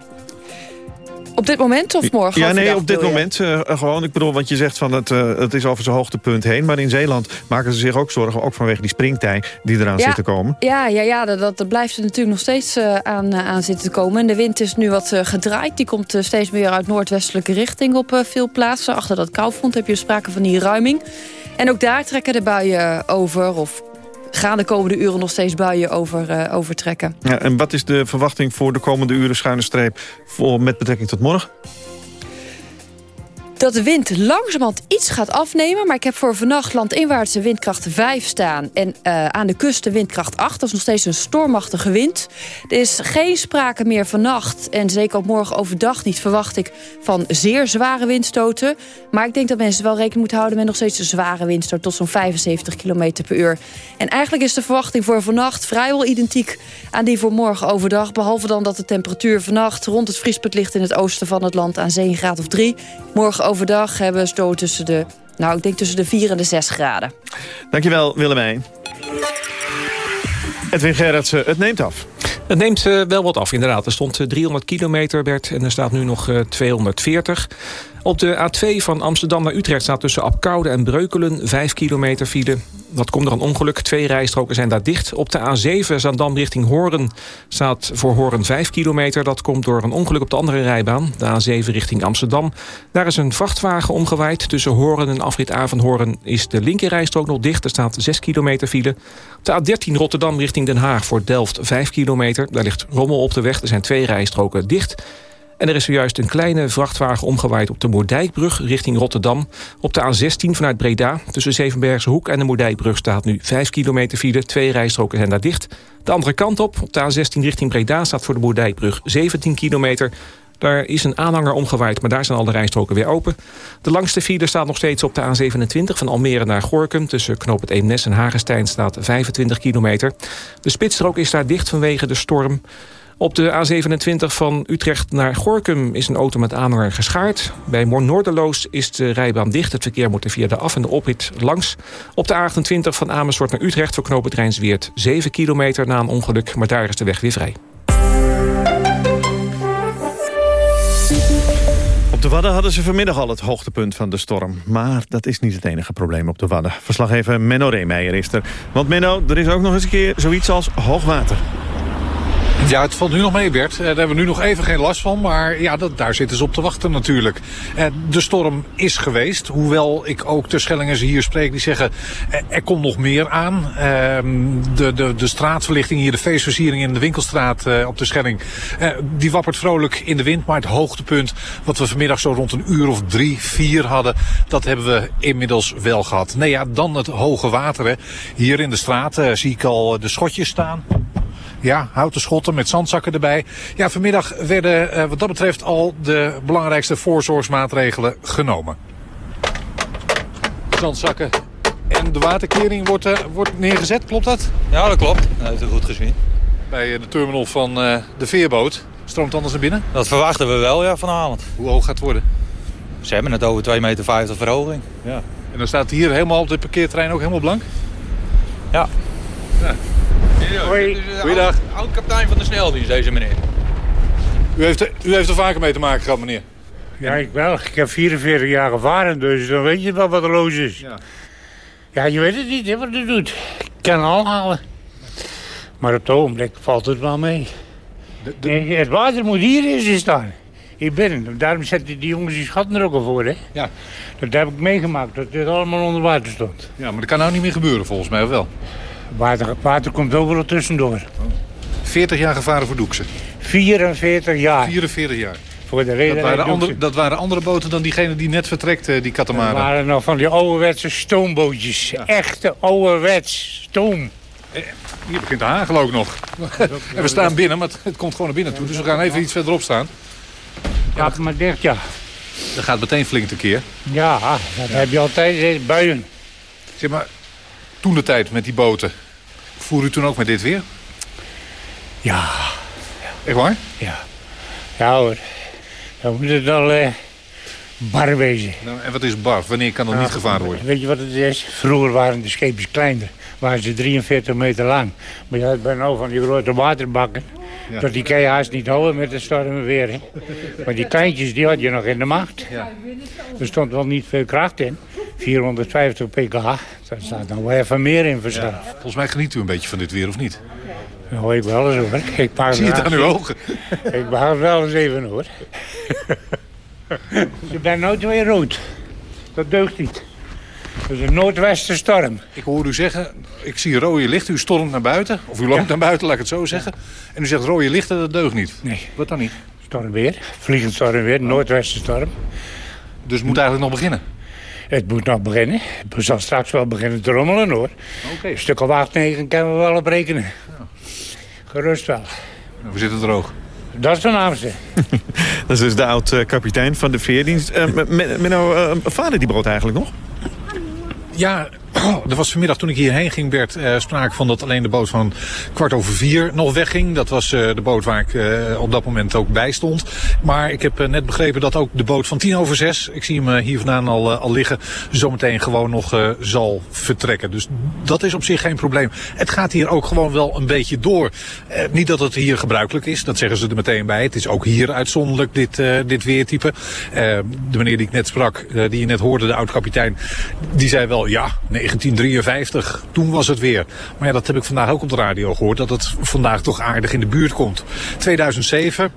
Op dit moment of morgen? Ja, nee, op dit moment uh, gewoon. Ik bedoel, want je zegt van het, uh, het is over zijn hoogtepunt heen. Maar in Zeeland maken ze zich ook zorgen, ook vanwege die springtij die eraan ja, zit te komen. Ja, ja, ja dat, dat blijft er natuurlijk nog steeds uh, aan, aan zitten te komen. En de wind is nu wat gedraaid. Die komt steeds meer uit noordwestelijke richting op veel plaatsen. Achter dat koufront heb je sprake van die ruiming. En ook daar trekken de buien over of gaan de komende uren nog steeds buien over, uh, overtrekken. Ja, en wat is de verwachting voor de komende uren schuine streep voor, met betrekking tot morgen? Dat de wind langzamerhand iets gaat afnemen. Maar ik heb voor vannacht landinwaartse windkracht 5 staan. En uh, aan de kust de windkracht 8. Dat is nog steeds een stormachtige wind. Er is geen sprake meer vannacht. En zeker ook morgen overdag niet verwacht ik van zeer zware windstoten. Maar ik denk dat mensen wel rekening moeten houden met nog steeds een zware windstoot. Tot zo'n 75 km per uur. En eigenlijk is de verwachting voor vannacht vrijwel identiek aan die voor morgen overdag. Behalve dan dat de temperatuur vannacht rond het vriespunt ligt in het oosten van het land aan zee een graad of 3. Morgen overdag hebben we stoot tussen de, nou, ik denk tussen de 4 en de 6 graden. Dankjewel, Willemijn. Edwin Gerritsen, het neemt af. Het neemt uh, wel wat af, inderdaad. Er stond 300 kilometer, Bert, en er staat nu nog uh, 240. Op de A2 van Amsterdam naar Utrecht staat tussen Apkoude en Breukelen 5 kilometer file. Dat komt er een ongeluk. Twee rijstroken zijn daar dicht. Op de A7 Zandam richting Horen staat voor Horen 5 kilometer. Dat komt door een ongeluk op de andere rijbaan. De A7 richting Amsterdam. Daar is een vrachtwagen omgewaaid. Tussen Horen en afrit Avenhoorn is de linkerrijstrook nog dicht. Er staat 6 kilometer file. De A13 Rotterdam richting Den Haag voor Delft 5 kilometer. Daar ligt rommel op de weg. Er zijn twee rijstroken dicht. En er is zojuist een kleine vrachtwagen omgewaaid op de Moerdijkbrug richting Rotterdam. Op de A16 vanuit Breda tussen Zevenbergse Hoek en de Moerdijkbrug staat nu 5 kilometer file. Twee rijstroken zijn daar dicht. De andere kant op, op de A16 richting Breda staat voor de Moerdijkbrug 17 kilometer. Daar is een aanhanger omgewaaid, maar daar zijn alle rijstroken weer open. De langste file staat nog steeds op de A27 van Almere naar Gorkum. Tussen Knoop het Eemnes en Hagestein staat 25 kilometer. De spitsstrook is daar dicht vanwege de storm. Op de A27 van Utrecht naar Gorkum is een auto met aanhanger geschaard. Bij Noorderloos is de rijbaan dicht. Het verkeer moet er via de af- en de oprit langs. Op de A28 van Amersfoort naar Utrecht voor knooppunt Rijnsweert 7 kilometer na een ongeluk, maar daar is de weg weer vrij. Op de Wadden hadden ze vanmiddag al het hoogtepunt van de storm. Maar dat is niet het enige probleem op de Wadden. Verslaggever Menno Reemeijer is er. Want Menno, er is ook nog eens een keer zoiets als hoogwater. Ja, het valt nu nog mee, Bert. Eh, daar hebben we nu nog even geen last van. Maar ja, dat, daar zitten ze op te wachten natuurlijk. Eh, de storm is geweest. Hoewel ik ook de Schellingers hier spreek die zeggen... Eh, er komt nog meer aan. Ehm, de, de, de straatverlichting hier, de feestversiering in de winkelstraat op de Schelling... die wappert vrolijk in de wind. Maar het hoogtepunt wat we vanmiddag zo rond een uur of drie, vier hadden... dat hebben we inmiddels wel gehad. Nee ja, dan het hoge water. Hè. Hier in de straat zie ik al de schotjes staan. Ja, houten schotten met zandzakken erbij. Ja, vanmiddag werden uh, wat dat betreft al de belangrijkste voorzorgsmaatregelen genomen. Zandzakken en de waterkering wordt, uh, wordt neergezet, klopt dat? Ja, dat klopt. Dat heeft u goed gezien. Bij uh, de terminal van de veerboot. Stroomt anders naar binnen? Dat verwachten we wel, ja, vanavond. Hoe hoog gaat het worden? Ze hebben het over 2,50 meter verhoging. Ja. En dan staat hier helemaal op dit parkeerterrein ook helemaal blank? Ja. Hoi. Goeiedag. Oud-kapitein van de sneldienst, deze meneer. U heeft, er, u heeft er vaker mee te maken gehad, meneer? Ja, ik wel. Ik heb 44 jaar gevaren, dus dan weet je wel wat er los is. Ja, ja je weet het niet, hè, wat het doet. Ik kan al halen. Maar op het ogenblik valt het wel mee. De, de... Nee, het water moet hier eens staan. hier binnen. Daarom zetten die jongens die schatten er ook al voor, hè? Ja. Dat heb ik meegemaakt, dat dit allemaal onder water stond. Ja, maar dat kan nou niet meer gebeuren volgens mij, of wel? Water, water komt overal tussendoor. 40 jaar gevaren voor Doekse. 44 jaar. 44 jaar. Voor de Dat reden waren, andere, dat waren andere boten dan diegene die net vertrekt, eh, die Dat katamaren. waren nog van die ouderwetse stoombootjes. Echte ouderwets stoom. Hier begint de hagel ook nog. en we staan binnen, maar het, het komt gewoon naar binnen toe. Dus we gaan even iets verderop staan. Ja, maar dicht, ja. Dat gaat meteen flink tekeer. Ja, dat heb je altijd, buien. Zeg maar, toen de tijd met die boten. Voer u toen ook met dit weer? Ja. Echt waar? Ja. Ja hoor. Dan moet het al eh, bar wezen. Nou, en wat is bar? Wanneer kan er niet gevaren worden? Weet je wat het is? Vroeger waren de scheepjes kleiner. Waren ze 43 meter lang. Maar je hebt bij nou van die grote waterbakken. Ja. Dat die kan je haast niet houden met de stormen weer. Hè. Maar die kleintjes die had je nog in de macht. Ja. Er stond wel niet veel kracht in. 450 pk. Daar staat nog wel even meer in verschil. Volgens mij geniet u een beetje van dit weer, of niet? Nou, ik wel eens hoor. Ik pak Zie je het aan uw ogen? Ik het wel eens even hoor. Ze zijn nooit weer rood. Dat deugt niet. Dat is een noordwestenstorm. Ik hoor u zeggen, ik zie rode lichten. U stormt naar buiten. Of u loopt naar buiten, laat ik het zo zeggen. En u zegt rode lichten, dat deugt niet. Nee. Wat dan niet? Stormweer. Vliegend stormweer. Noordwestenstorm. Dus het moet eigenlijk nog beginnen? Het moet nog beginnen. Het zal straks wel beginnen te rommelen hoor. Oké. Een stuk of acht, negen kunnen we wel op rekenen. Gerust wel. Nou, we zitten droog. Dat is van Amsterdam. Dat is dus de oud-kapitein van de veerdienst. Uh, Menno, uh, vader die boot eigenlijk nog? Ja, er was vanmiddag toen ik hierheen ging, Bert, uh, sprake van dat alleen de boot van kwart over vier nog wegging. Dat was uh, de boot waar ik uh, op dat moment ook bij stond. Maar ik heb net begrepen dat ook de boot van tien over zes, ik zie hem hier vandaan al, al liggen, zometeen gewoon nog zal vertrekken. Dus dat is op zich geen probleem. Het gaat hier ook gewoon wel een beetje door. niet dat het hier gebruikelijk is, dat zeggen ze er meteen bij. Het is ook hier uitzonderlijk, dit, dit weertype. de meneer die ik net sprak, die je net hoorde, de oud-kapitein, die zei wel, ja, 1953, toen was het weer. Maar ja, dat heb ik vandaag ook op de radio gehoord, dat het vandaag toch aardig in de buurt komt. 2007,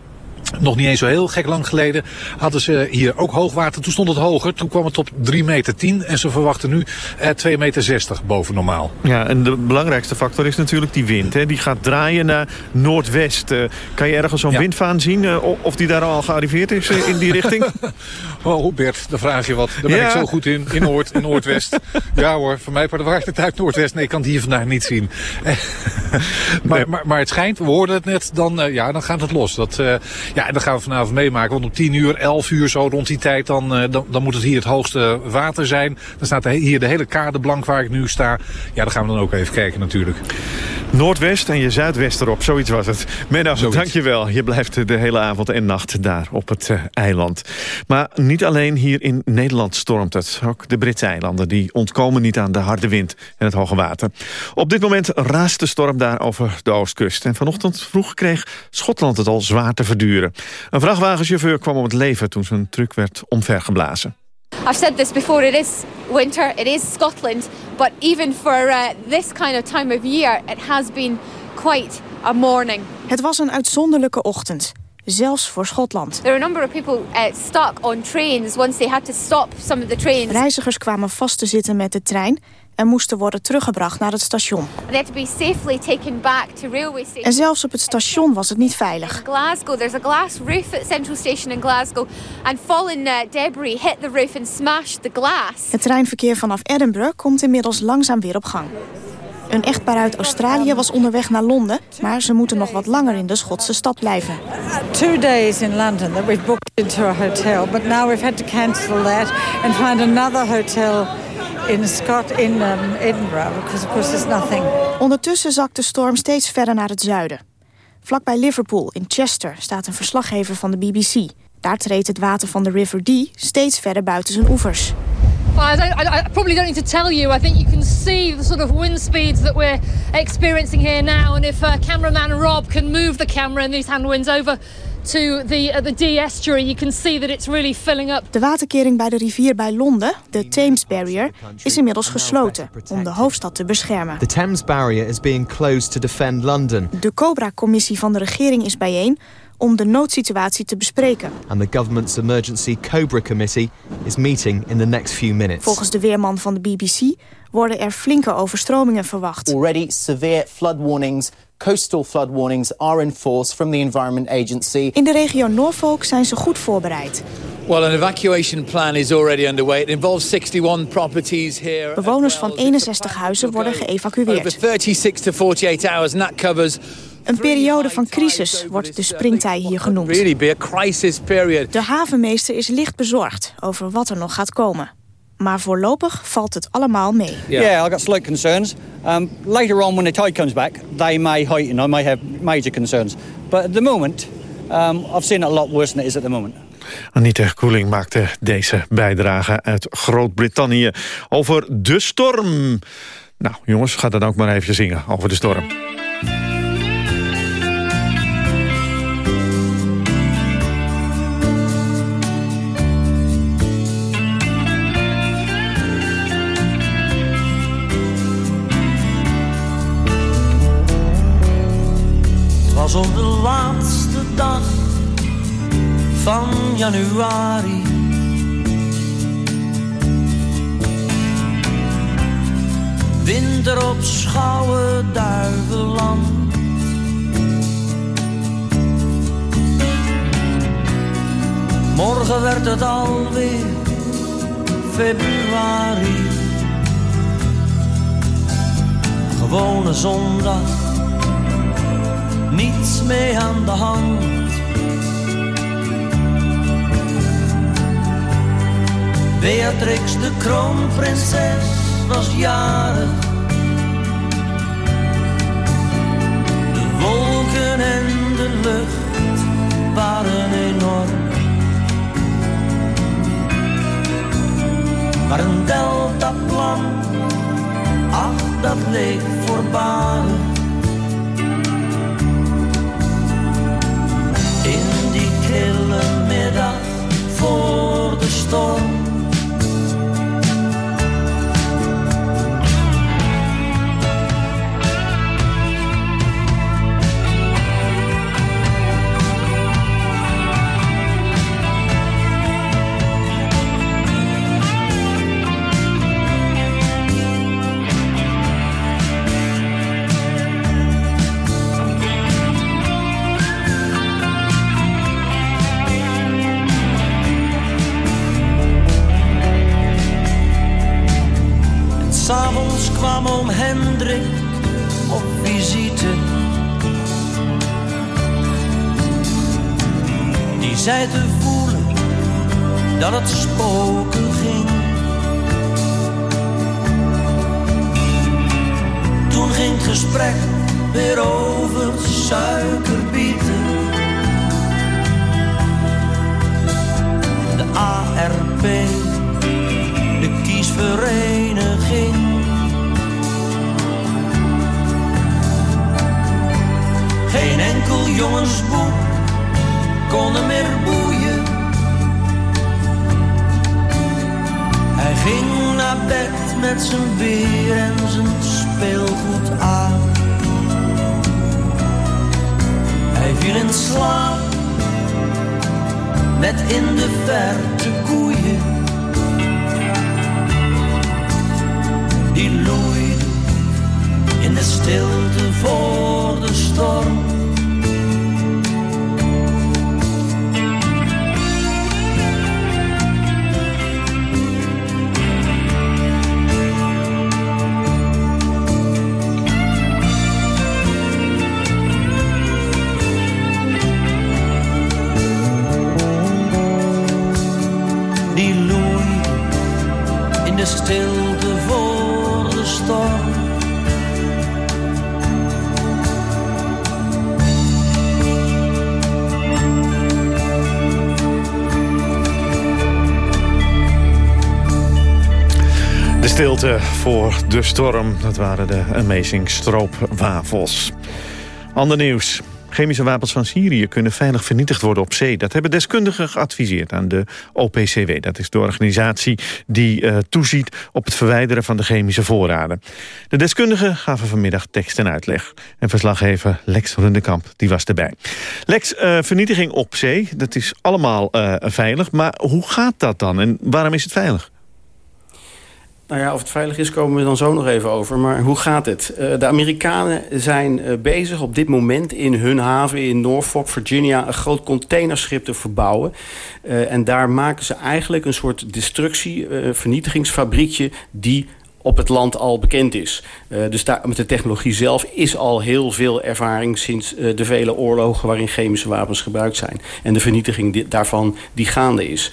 nog niet eens zo heel gek lang geleden hadden ze hier ook hoogwater. Toen stond het hoger. Toen kwam het op 3 meter 10 en ze verwachten nu eh, 2 meter 60 boven normaal. Ja, en de belangrijkste factor is natuurlijk die wind. Hè? Die gaat draaien naar noordwest. Uh, kan je ergens zo'n ja. windvaan zien? Uh, of die daar al gearriveerd is uh, in die richting? oh, Bert, daar vraag je wat. Daar ben ja. ik zo goed in. In Noord, in Noordwest. ja hoor, voor mij waait het uit Noordwest. Nee, ik kan het hier vandaag niet zien. maar, maar, maar, het schijnt, we hoorden het net, dan, ja, dan gaat het los. Dat, ja, en dat gaan we vanavond meemaken. Want om 10 uur, 11 uur zo rond die tijd, dan, uh, dan, dan, moet het hier het hoogste water zijn. Dan staat hier de hele kade blank waar ik nu sta. Ja, daar gaan we dan ook even kijken natuurlijk. Noordwest en je zuidwest erop, zoiets was het. Menno, zoiets. dankjewel. Je blijft de hele avond en nacht daar op het uh, eiland. Maar niet alleen hier in Nederland stormt het. Ook de Britse eilanden die ontkomen niet aan de harde wind en het hoge water. Op dit moment raast de storm daar over de oostkust. En vanochtend vroeg kreeg Schotland het al zwaar te verduren. Een vrachtwagenchauffeur kwam om het leven toen zijn truck werd omvergeblazen. I've said this before, it is winter, it is Scotland, but even for uh, this kind of time of year, it has been quite a morning. Het was een uitzonderlijke ochtend, zelfs voor Schotland. There are a number of people uh, stuck on trains once they had to stop some of the trains. Reizigers kwamen vast te zitten met de trein en moesten worden teruggebracht naar het station. En zelfs op het station was het niet veilig. Glasgow, there's a glass roof at Central Station in Glasgow, and fallen uh, debris hit the roof and smashed the glass. Het treinverkeer vanaf Edinburgh komt inmiddels langzaam weer op gang. Een echtpaar uit Australië was onderweg naar Londen, maar ze moeten nog wat langer in de Schotse stad blijven. Two days in London that we've booked into a hotel, but now we've had to cancel that and find another hotel in Scott in um, Edinburgh because of course there's nothing. Ondertussen zakt de storm steeds verder naar het zuiden. Vlakbij Liverpool in Chester staat een verslaggever van de BBC. Daar treedt het water van de River Dee steeds verder buiten zijn oevers. I, don't, I, I probably don't need to tell you. I think you can see the sort of wind speeds that we're experiencing here now. And if uh, cameraman Rob can move the camera in these hand winds over to the uh, the Dee estuary, you can see that it's really filling up. De waterkering bij de rivier bij Londen, de Thames Barrier, is inmiddels gesloten om de hoofdstad te beschermen. The Thames Barrier is being closed to defend London. De Cobra-commissie van de regering is bijeen om de noodsituatie te bespreken. And the government's emergency Cobra committee is meeting in the next few minutes. Volgens de weerman van de BBC worden er flinke overstromingen verwacht. Already severe flood warnings Coastal flood warnings are in force from the Environment Agency. In de regio Norfolk zijn ze goed voorbereid. Well, an evacuation plan is already underway. It involves 61 properties here. Bewoners van 61 huizen worden geëvacueerd. Over 36 to 48 hours, and that covers een periode van crisis wordt de springtij hier genoemd. Really be a crisis period. De havenmeester is licht bezorgd over wat er nog gaat komen. Maar voorlopig valt het allemaal mee. Yeah, yeah I got slight concerns. Um, later on, when the tide comes back, they may heighten. I may have major concerns. But at the moment, um, I've seen it a lot worse than it is at the moment. Anita Koeling maakte deze bijdrage uit Groot-Brittannië over de storm. Nou, jongens, ga dan ook maar even zingen over de storm. Dag van januari. Winter op schouwen duiveland. Morgen werd het alweer februari. Gewone zondag niets mee aan de hand. Beatrix, de kroonprinses, was jarig. De wolken en de lucht waren enorm. Maar een deltaplan, ach, dat leek voorbarig. Voor de storm, dat waren de Amazing Stroopwafels. Ander nieuws. Chemische wapens van Syrië kunnen veilig vernietigd worden op zee. Dat hebben deskundigen geadviseerd aan de OPCW. Dat is de organisatie die uh, toeziet op het verwijderen van de chemische voorraden. De deskundigen gaven vanmiddag tekst en uitleg. En verslaggever Lex Rundekamp die was erbij. Lex, uh, vernietiging op zee, dat is allemaal uh, veilig. Maar hoe gaat dat dan en waarom is het veilig? Nou ja, of het veilig is, komen we dan zo nog even over. Maar hoe gaat het? Uh, de Amerikanen zijn uh, bezig op dit moment in hun haven in Norfolk, Virginia... een groot containerschip te verbouwen. Uh, en daar maken ze eigenlijk een soort destructie, vernietigingsfabriekje... die op het land al bekend is. Uh, dus daar, met de technologie zelf is al heel veel ervaring... sinds uh, de vele oorlogen waarin chemische wapens gebruikt zijn. En de vernietiging daarvan die gaande is.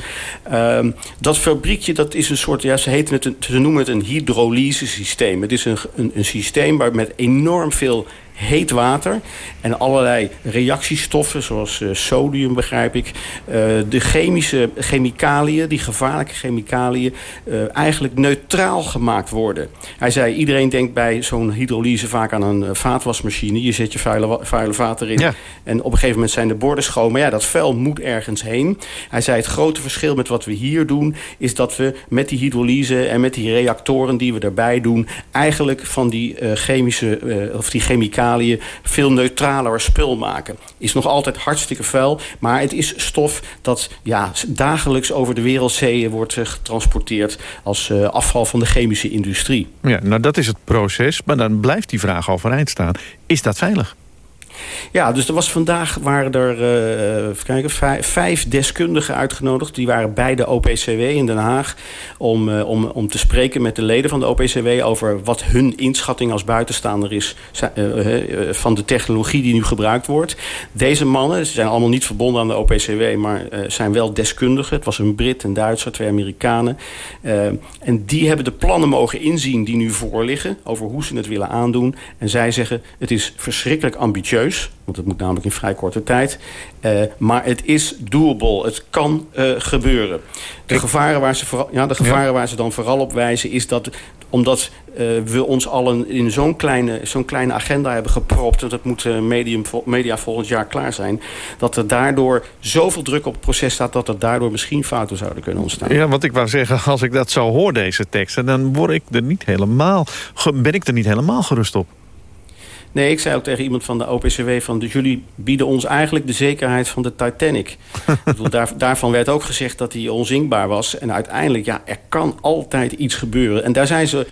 Uh, dat fabriekje, dat is een soort... Ja, ze, heten het noemen het een hydrolyse systeem. Het is een, een, een systeem waar met enorm veel heet water en allerlei reactiestoffen, zoals uh, sodium begrijp ik. Uh, de chemische chemicaliën, die gevaarlijke chemicaliën, uh, eigenlijk neutraal gemaakt worden. Hij zei, iedereen denkt bij zo'n hydrolyse vaak aan een vaatwasmachine. Je zet je vuile, vuile vaat erin ja. en op een gegeven moment zijn de borden schoon. Maar ja, dat vuil moet ergens heen. Hij zei, het grote verschil met wat we hier doen... is dat we met die hydrolyse en met die reactoren die we daarbij doen... eigenlijk van die chemische, of die chemicaliën veel neutraler spul maken. Is nog altijd hartstikke vuil, maar het is stof dat ja, dagelijks over de wereldzeeën wordt getransporteerd als uh, afval van de chemische industrie. Ja, nou dat is het proces, maar dan blijft die vraag overeind staan. Is dat veilig? Ja, dus er was vandaag waren er even kijken, vijf, deskundigen uitgenodigd. Die waren bij de OPCW in Den Haag om, uh, om, om te spreken met de leden van de OPCW over wat hun inschatting als buitenstaander is uh, van de technologie die nu gebruikt wordt. Deze mannen, ze zijn allemaal niet verbonden aan de OPCW, maar zijn wel deskundigen. Het was een Brit, een Duitser, twee Amerikanen. en die hebben de plannen mogen inzien die nu voorliggen over hoe ze het willen aandoen. En zij zeggen het is verschrikkelijk ambitieus want het moet namelijk in vrij korte tijd. Uh, maar het is doable. Het kan uh, gebeuren. De, gevaren waar, ze vooral, ja, de gevaren ja. waar ze dan vooral op wijzen... is dat omdat uh, we ons al een, in zo'n kleine, zo'n kleine agenda hebben gepropt... en dat moet medium, media volgend jaar klaar zijn... dat er daardoor zoveel druk op het proces staat... dat er daardoor misschien fouten zouden kunnen ontstaan. Ja, wat ik wou zeggen, als ik dat zo hoor, deze teksten... dan word ik er niet helemaal, ben ik er niet helemaal gerust op. Nee, ik zei ook tegen iemand van de OPCW... van de, jullie bieden ons eigenlijk de zekerheid van de Titanic. bedoel, daar, daarvan werd ook gezegd dat hij onzinkbaar was. En uiteindelijk, ja, er kan altijd iets gebeuren. En daar zijn ze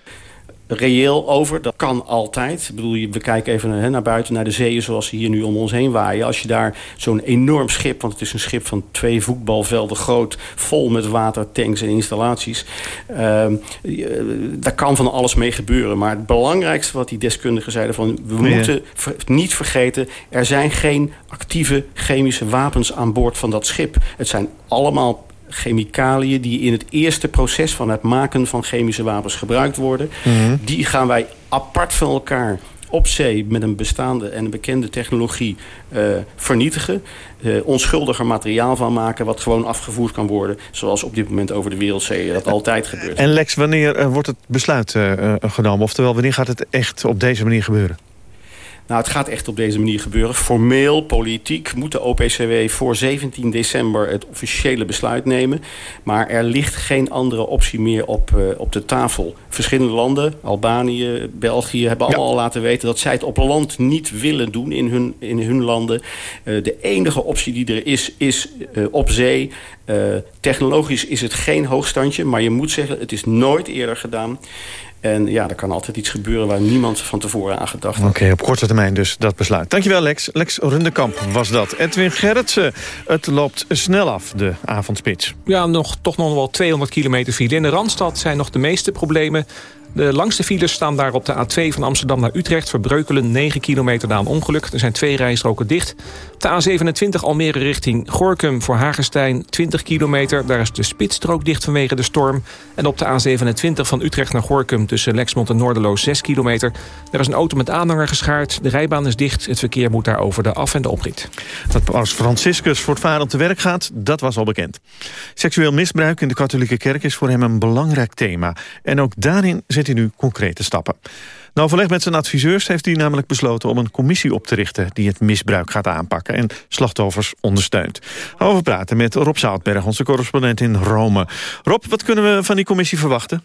reëel over. Dat kan altijd. Ik bedoel, we kijken even hè, naar buiten, naar de zeeën zoals ze hier nu om ons heen waaien. Als je daar zo'n enorm schip, want het is een schip van twee voetbalvelden groot... vol met watertanks en installaties. Uh, daar kan van alles mee gebeuren. Maar het belangrijkste wat die deskundigen zeiden... van we moeten niet vergeten... er zijn geen actieve chemische wapens aan boord van dat schip. Het zijn allemaal chemicaliën die in het eerste proces van het maken van chemische wapens gebruikt worden. Mm -hmm. Die gaan wij apart van elkaar op zee met een bestaande en een bekende technologie uh, vernietigen. Uh, onschuldiger materiaal van maken wat gewoon afgevoerd kan worden. Zoals op dit moment over de wereldzee dat altijd gebeurt. En Lex, wanneer uh, wordt het besluit genomen? Oftewel, wanneer gaat het echt op deze manier gebeuren? Nou, het gaat echt op deze manier gebeuren. Formeel, politiek, moet de OPCW voor 17 december het officiële besluit nemen. Maar er ligt geen andere optie meer op, uh, op de tafel. Verschillende landen, Albanië, België, hebben allemaal ja. laten weten... dat zij het op land niet willen doen in hun, in hun landen. Uh, de enige optie die er is, is uh, op zee. technologisch is het geen hoogstandje, maar je moet zeggen... het is nooit eerder gedaan. En ja, er kan altijd iets gebeuren waar niemand van tevoren aan gedacht had. Oké, okay, op korte termijn dus dat besluit. Dankjewel Lex. Lex Rundekamp was dat. Edwin Gerritsen, het loopt snel af, de avondspits. Ja, nog, toch nog wel 200 kilometer file. In de Randstad zijn nog de meeste problemen. De langste files staan daar op de A2 van Amsterdam naar Utrecht. Verbreukelen 9 kilometer na een ongeluk. Er zijn twee rijstroken dicht. De A27 Almere richting Gorkum voor Hagestein 20 kilometer. Daar is de spitsstrook dicht vanwege de storm. En op de A27 van Utrecht naar Gorkum tussen Lexmond en Noorderloos 6 kilometer. Daar is een auto met aanhanger geschaard. De rijbaan is dicht. Het verkeer moet daar over de af- en de oprit. Dat als Franciscus voortvarend te werk gaat, dat was al bekend. Seksueel misbruik in de katholieke kerk is voor hem een belangrijk thema. En ook daarin zit zet nu concrete stappen. Na overleg met zijn adviseurs heeft hij namelijk besloten om een commissie op te richten die het misbruik gaat aanpakken en slachtoffers ondersteunt. Over praten met Rob Zoutberg, onze correspondent in Rome. Rob, wat kunnen we van die commissie verwachten?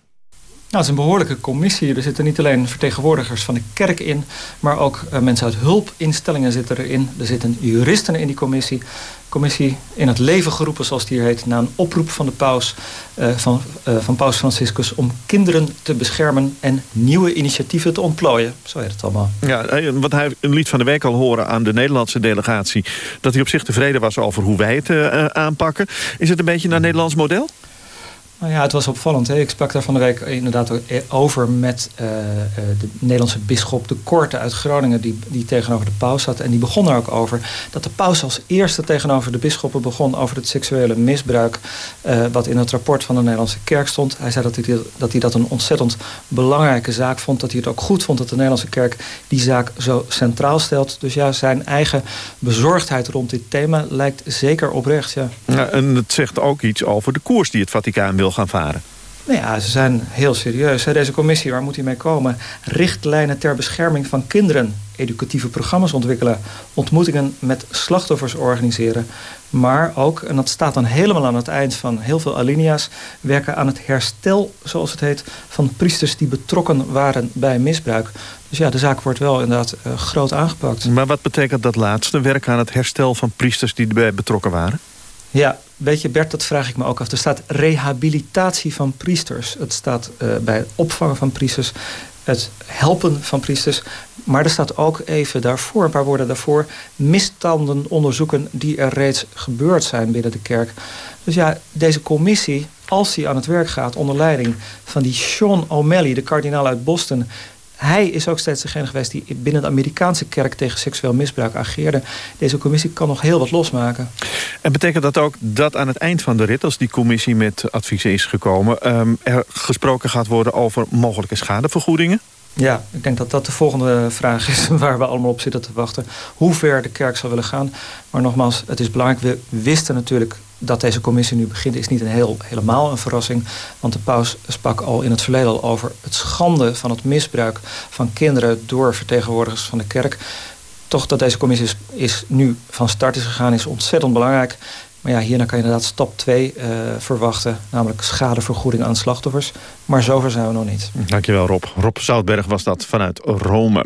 Nou, het is een behoorlijke commissie. Er zitten niet alleen vertegenwoordigers van de kerk in... maar ook uh, mensen uit hulpinstellingen zitten erin. Er zitten juristen in die commissie. Commissie in het leven geroepen, zoals die hier heet... na een oproep van de paus, uh, van, uh, van paus Franciscus... om kinderen te beschermen en nieuwe initiatieven te ontplooien. Zo heet het allemaal. Ja, wat hij liet van de week al horen aan de Nederlandse delegatie... dat hij op zich tevreden was over hoe wij het aanpakken. Is het een beetje naar Nederlands model? Nou ja, het was opvallend. Hè? Ik sprak daar van de week inderdaad over met uh, de Nederlandse bisschop de Korte uit Groningen... Die, die tegenover de paus zat. En die begon er ook over dat de paus als eerste tegenover de bisschoppen begon... over het seksuele misbruik wat in het rapport van de Nederlandse kerk stond. Hij zei dat hij, dat een ontzettend belangrijke zaak vond. Dat hij het ook goed vond dat de Nederlandse kerk die zaak zo centraal stelt. Dus ja, zijn eigen bezorgdheid rond dit thema lijkt zeker oprecht. Ja. en het zegt ook iets over de koers die het Vaticaan wil gaan varen? Nou ja, ze zijn heel serieus. Deze commissie, waar moet hij mee komen? Richtlijnen ter bescherming van kinderen. Educatieve programma's ontwikkelen. Ontmoetingen met slachtoffers organiseren. Maar ook, en dat staat dan helemaal aan het eind van heel veel alinea's... werken aan het herstel, zoals het heet... van priesters die betrokken waren bij misbruik. Dus ja, de zaak wordt wel inderdaad uh, groot aangepakt. Maar wat betekent dat laatste? Werken aan het herstel van priesters die erbij betrokken waren? Ja, weet je Bert, dat vraag ik me ook af. Er staat rehabilitatie van priesters. Het staat uh, bij het opvangen van priesters. Het helpen van priesters. Maar er staat ook even daarvoor, een paar woorden daarvoor... misstanden onderzoeken die er reeds gebeurd zijn binnen de kerk. Dus ja, deze commissie, als die aan het werk gaat... onder leiding van die Sean O'Malley, de kardinaal uit Boston hij is ook steeds degene geweest die binnen de Amerikaanse kerk tegen seksueel misbruik ageerde. Deze commissie kan nog heel wat losmaken. En betekent dat ook dat aan het eind van de rit, als die commissie met adviezen is gekomen, um, er gesproken gaat worden over mogelijke schadevergoedingen? Ja, ik denk dat dat de volgende vraag is waar we allemaal op zitten te wachten. Hoe ver de kerk zal willen gaan. Maar nogmaals, het is belangrijk. We wisten natuurlijk dat deze commissie nu begint is niet een heel, helemaal een verrassing. Want de paus sprak al in het verleden al over het schande van het misbruik van kinderen door vertegenwoordigers van de kerk. Toch dat deze commissie is, is nu van start is gegaan is ontzettend belangrijk. Maar ja, hierna kan je inderdaad stap 2 uh, verwachten. Namelijk schadevergoeding aan slachtoffers. Maar zover zijn we nog niet. Dankjewel Rob. Rob Zoutberg was dat vanuit Rome.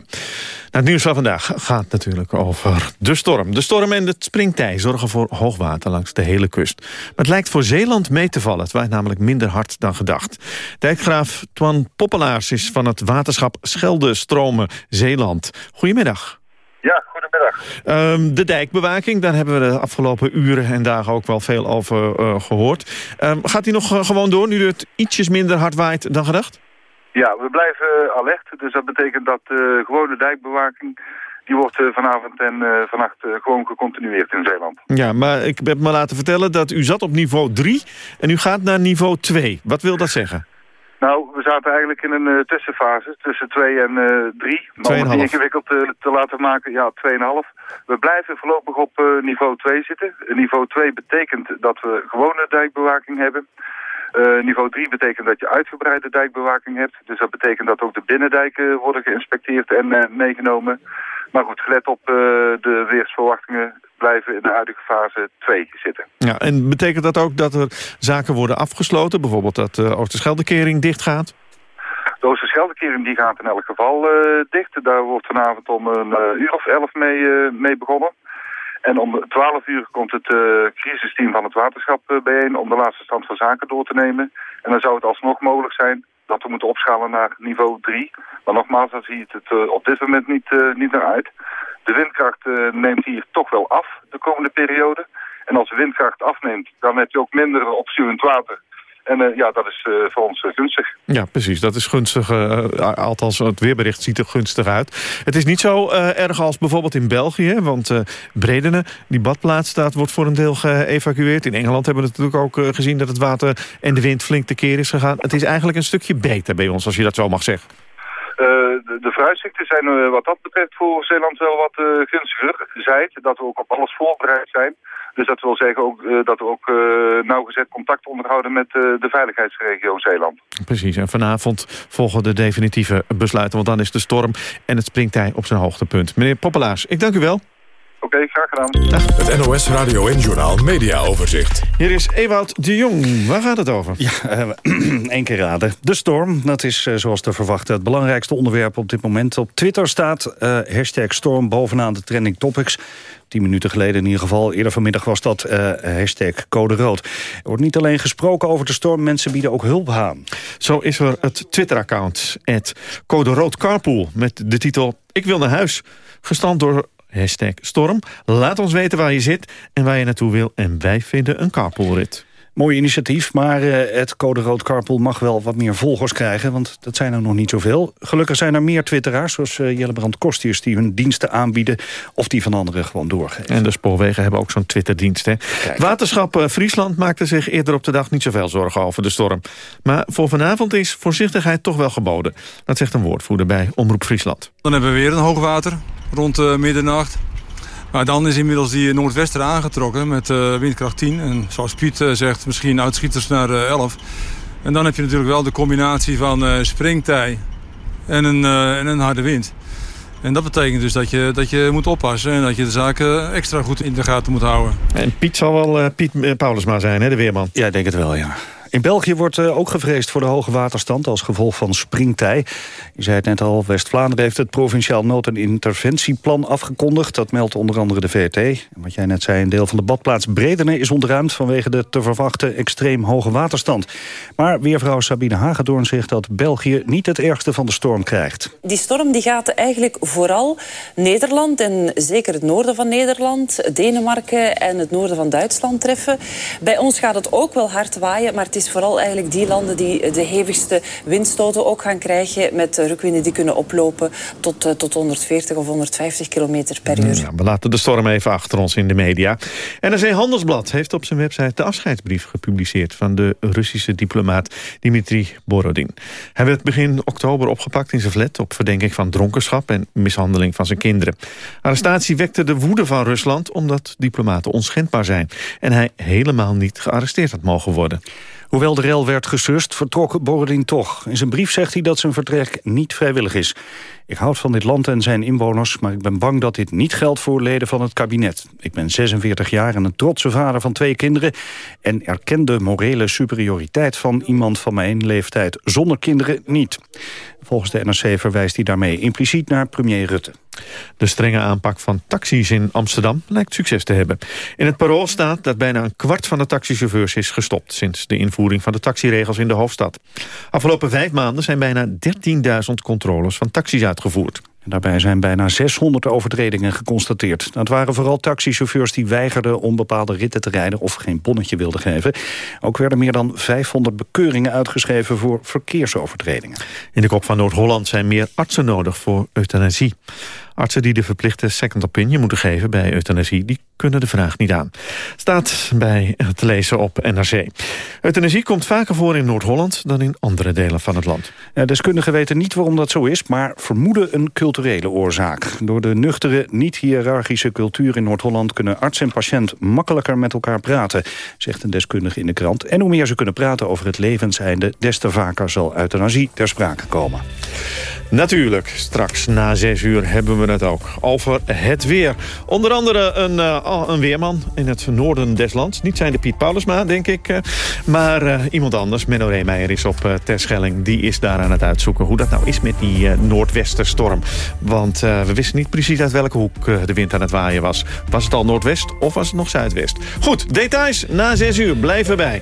Nou, het nieuws van vandaag gaat natuurlijk over de storm. De storm en het springtij zorgen voor hoogwater langs de hele kust. Maar het lijkt voor Zeeland mee te vallen. Het waait namelijk minder hard dan gedacht. Dijkgraaf Twan Poppelaars is van het waterschap Schelde Stromen Zeeland. Goedemiddag. Ja, goedemiddag. Um, de dijkbewaking, daar hebben we de afgelopen uren en dagen ook wel veel over uh, gehoord. Um, gaat die nog uh, gewoon door, nu het ietsjes minder hard waait dan gedacht? Ja, we blijven alert. Dus dat betekent dat de gewone dijkbewaking... die wordt vanavond en vannacht gewoon gecontinueerd in Zeeland. Ja, maar ik heb me laten vertellen dat u zat op niveau 3 en u gaat naar niveau 2. Wat wil dat zeggen? Nou, we zaten eigenlijk in een uh, tussenfase tussen 2 en 3. Uh, om het ingewikkeld uh, te laten maken, ja, 2,5. We blijven voorlopig op niveau 2 zitten. niveau 2 betekent dat we gewone dijkbewaking hebben. Niveau 3 betekent dat je uitgebreide dijkbewaking hebt. Dus dat betekent dat ook de binnendijken worden geïnspecteerd en meegenomen. Maar goed, gelet op de weersverwachtingen blijven in de huidige fase 2 zitten. Ja, en betekent dat ook dat er zaken worden afgesloten? Bijvoorbeeld dat de Oosterscheldekering dicht gaat? De Oosterscheldekering die gaat in elk geval dicht. Daar wordt vanavond om een uur of elf mee, mee begonnen. En om 12 uur komt het crisisteam van het waterschap bijeen om de laatste stand van zaken door te nemen. En dan zou het alsnog mogelijk zijn dat we moeten opschalen naar niveau 3. Maar nogmaals, dan ziet het op dit moment niet, niet naar uit. De windkracht uh, neemt hier toch wel af de komende periode. En als de windkracht afneemt, dan heb je ook minder opstuwend water. En uh, ja, dat is uh, voor ons gunstig. Ja, precies. Dat is gunstig. althans, het weerbericht ziet er gunstig uit. Het is niet zo erg als bijvoorbeeld in België. Want Bredene, die badplaats, staat, wordt voor een deel geëvacueerd. In Engeland hebben we natuurlijk ook gezien dat het water en de wind flink tekeer is gegaan. Het is eigenlijk een stukje beter bij ons, als je dat zo mag zeggen. Uh, de, de vooruitzichten zijn uh, wat dat betreft voor Zeeland wel wat uh, gunstiger. Zijt dat we ook op alles voorbereid zijn. Dus dat wil zeggen ook, eh, dat we ook uh, nauwgezet contact onderhouden met uh, de veiligheidsregio Zeeland. Precies, en vanavond volgen de definitieve besluiten, want dan is de storm en het springtij op zijn hoogtepunt. Meneer Poppelaars, ik dank u wel. Oké, okay, graag gedaan. Het NOS Radio en Journaal Media Overzicht. Hier is Ewout de Jong. Waar gaat het over? Ja, één keer raden. De storm, dat is zoals te verwachten het belangrijkste onderwerp op dit moment. Op Twitter staat uh, hashtag storm bovenaan de trending topics. Tien minuten geleden in ieder geval. Eerder vanmiddag was dat uh, hashtag code rood. Er wordt niet alleen gesproken over de storm, mensen bieden ook hulp aan. Zo is er het Twitter-account, code rood carpool, met de titel Ik wil naar huis. Gestand door storm. Laat ons weten waar je zit en waar je naartoe wil. En wij vinden een carpoolrit. Mooi initiatief, maar uh, het Code Rood Carpool mag wel wat meer volgers krijgen... want dat zijn er nog niet zoveel. Gelukkig zijn er meer twitteraars, zoals uh, Jellebrand Kostiers... die hun diensten aanbieden of die van anderen gewoon doorgeven. En de spoorwegen hebben ook zo'n Twitterdienst. Hè? Waterschap uh, Friesland maakte zich eerder op de dag niet zoveel zorgen over de storm. Maar voor vanavond is voorzichtigheid toch wel geboden. Dat zegt een woordvoerder bij Omroep Friesland. Dan hebben we weer een hoogwater rond middernacht. Maar dan is inmiddels die noordwester aangetrokken met uh, windkracht 10. En zoals Piet uh, zegt, misschien uitschieters naar uh, 11. En dan heb je natuurlijk wel de combinatie van springtij en een, en een harde wind. En dat betekent dus dat je, dat je moet oppassen en dat je de zaken extra goed in de gaten moet houden. En Piet zal wel Piet Paulusma zijn, hè, de weerman? Ja, ik denk het wel, ja. In België wordt ook gevreesd voor de hoge waterstand als gevolg van springtij. Je zei het net al, West-Vlaanderen heeft het provinciaal nood- en interventieplan afgekondigd. Dat meldt onder andere de VRT. En wat jij net zei, een deel van de badplaats Bredene is ontruimd... vanwege de te verwachten extreem hoge waterstand. Maar weervrouw Sabine Hagedoorn zegt dat België niet het ergste van de storm krijgt. Die storm die gaat eigenlijk vooral Nederland en zeker het noorden van Nederland... Denemarken en het noorden van Duitsland treffen. Bij ons gaat het ook wel hard waaien, maar het is vooral eigenlijk die landen die de hevigste windstoten ook gaan krijgen... met rukwinden die kunnen oplopen tot, uh, tot 140 of 150 kilometer per uur. Ja, we laten de storm even achter ons in de media. NRC Handelsblad heeft op zijn website de afscheidsbrief gepubliceerd... van de Russische diplomaat Dmitri Borodin. Hij werd begin oktober opgepakt in zijn flat... op verdenking van dronkenschap en mishandeling van zijn kinderen. Arrestatie wekte de woede van Rusland... omdat diplomaten onschendbaar zijn... en hij helemaal niet gearresteerd had mogen worden. Hoewel de rel werd gesust, vertrok Borodin toch. In zijn brief zegt hij dat zijn vertrek niet vrijwillig is. Ik houd van dit land en zijn inwoners, maar ik ben bang dat dit niet geldt voor leden van het kabinet. Ik ben 46 jaar en een trotse vader van twee kinderen... en erken de morele superioriteit van iemand van mijn leeftijd zonder kinderen niet. Volgens de NRC verwijst hij daarmee impliciet naar premier Rutte. De strenge aanpak van taxis in Amsterdam lijkt succes te hebben. In het parool staat dat bijna een kwart van de taxichauffeurs is gestopt... sinds de invoering van de taxiregels in de hoofdstad. Afgelopen vijf maanden zijn bijna 13.000 controles van taxis uitgevoerd. Daarbij zijn bijna 600 overtredingen geconstateerd. Dat waren vooral taxichauffeurs die weigerden om bepaalde ritten te rijden... of geen bonnetje wilden geven. Ook werden meer dan 500 bekeuringen uitgeschreven voor verkeersovertredingen. In de kop van Noord-Holland zijn meer artsen nodig voor euthanasie. Artsen die de verplichte second opinion moeten geven bij euthanasie... die kunnen de vraag niet aan. Staat bij te lezen op NRC. Euthanasie komt vaker voor in Noord-Holland dan in andere delen van het land. Deskundigen weten niet waarom dat zo is, maar vermoeden een culturele oorzaak. Door de nuchtere, niet-hierarchische cultuur in Noord-Holland... kunnen arts en patiënt makkelijker met elkaar praten, zegt een deskundige in de krant. En hoe meer ze kunnen praten over het levenseinde... des te vaker zal euthanasie ter sprake komen. Natuurlijk, straks na zes uur hebben we het ook over het weer. Onder andere een, uh, een weerman in het noorden des lands. Niet zijn de Piet Paulusma, denk ik. Uh, maar uh, iemand anders, Menno Reemeijer, is op Terschelling. Die is daar aan het uitzoeken hoe dat nou is met die noordwesterstorm. Want we wisten niet precies uit welke hoek de wind aan het waaien was. Was het al noordwest of was het nog zuidwest? Goed, details na zes uur. Blijf erbij.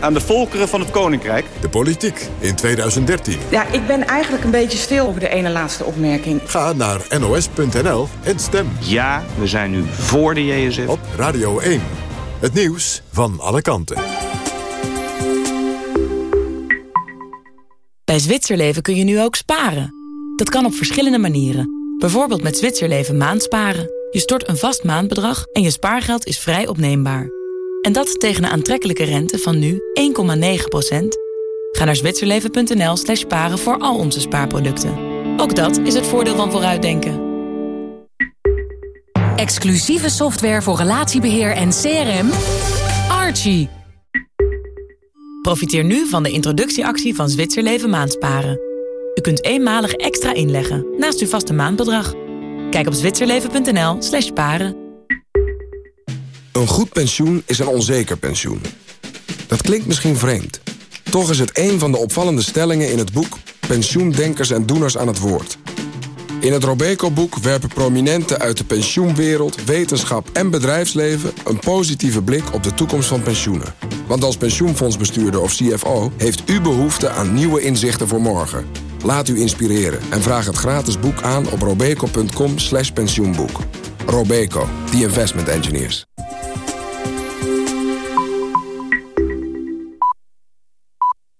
aan de volkeren van het Koninkrijk. De politiek in 2013. Ja, ik ben eigenlijk een beetje stil over de ene laatste opmerking. Ga naar nos.nl en stem. Ja, we zijn nu voor de JSF. Op Radio 1. Het nieuws van alle kanten. Bij Zwitserleven kun je nu ook sparen. Dat kan op verschillende manieren. Bijvoorbeeld met Zwitserleven maandsparen. Je stort een vast maandbedrag en je spaargeld is vrij opneembaar. En dat tegen een aantrekkelijke rente van nu 1,9%. Ga naar zwitserleven.nl slash sparen voor al onze spaarproducten. Ook dat is het voordeel van vooruitdenken. Exclusieve software voor relatiebeheer en CRM. Archie. Profiteer nu van de introductieactie van Zwitserleven maandsparen. U kunt eenmalig extra inleggen naast uw vaste maandbedrag. Kijk op zwitserleven.nl slash sparen. Een goed pensioen is een onzeker pensioen. Dat klinkt misschien vreemd. Toch is het een van de opvallende stellingen in het boek... Pensioendenkers en Doeners aan het Woord. In het Robeco-boek werpen prominenten uit de pensioenwereld... wetenschap en bedrijfsleven een positieve blik op de toekomst van pensioenen. Want als pensioenfondsbestuurder of CFO... heeft u behoefte aan nieuwe inzichten voor morgen. Laat u inspireren en vraag het gratis boek aan op robeco.com pensioenboek. Robeco, the investment engineers.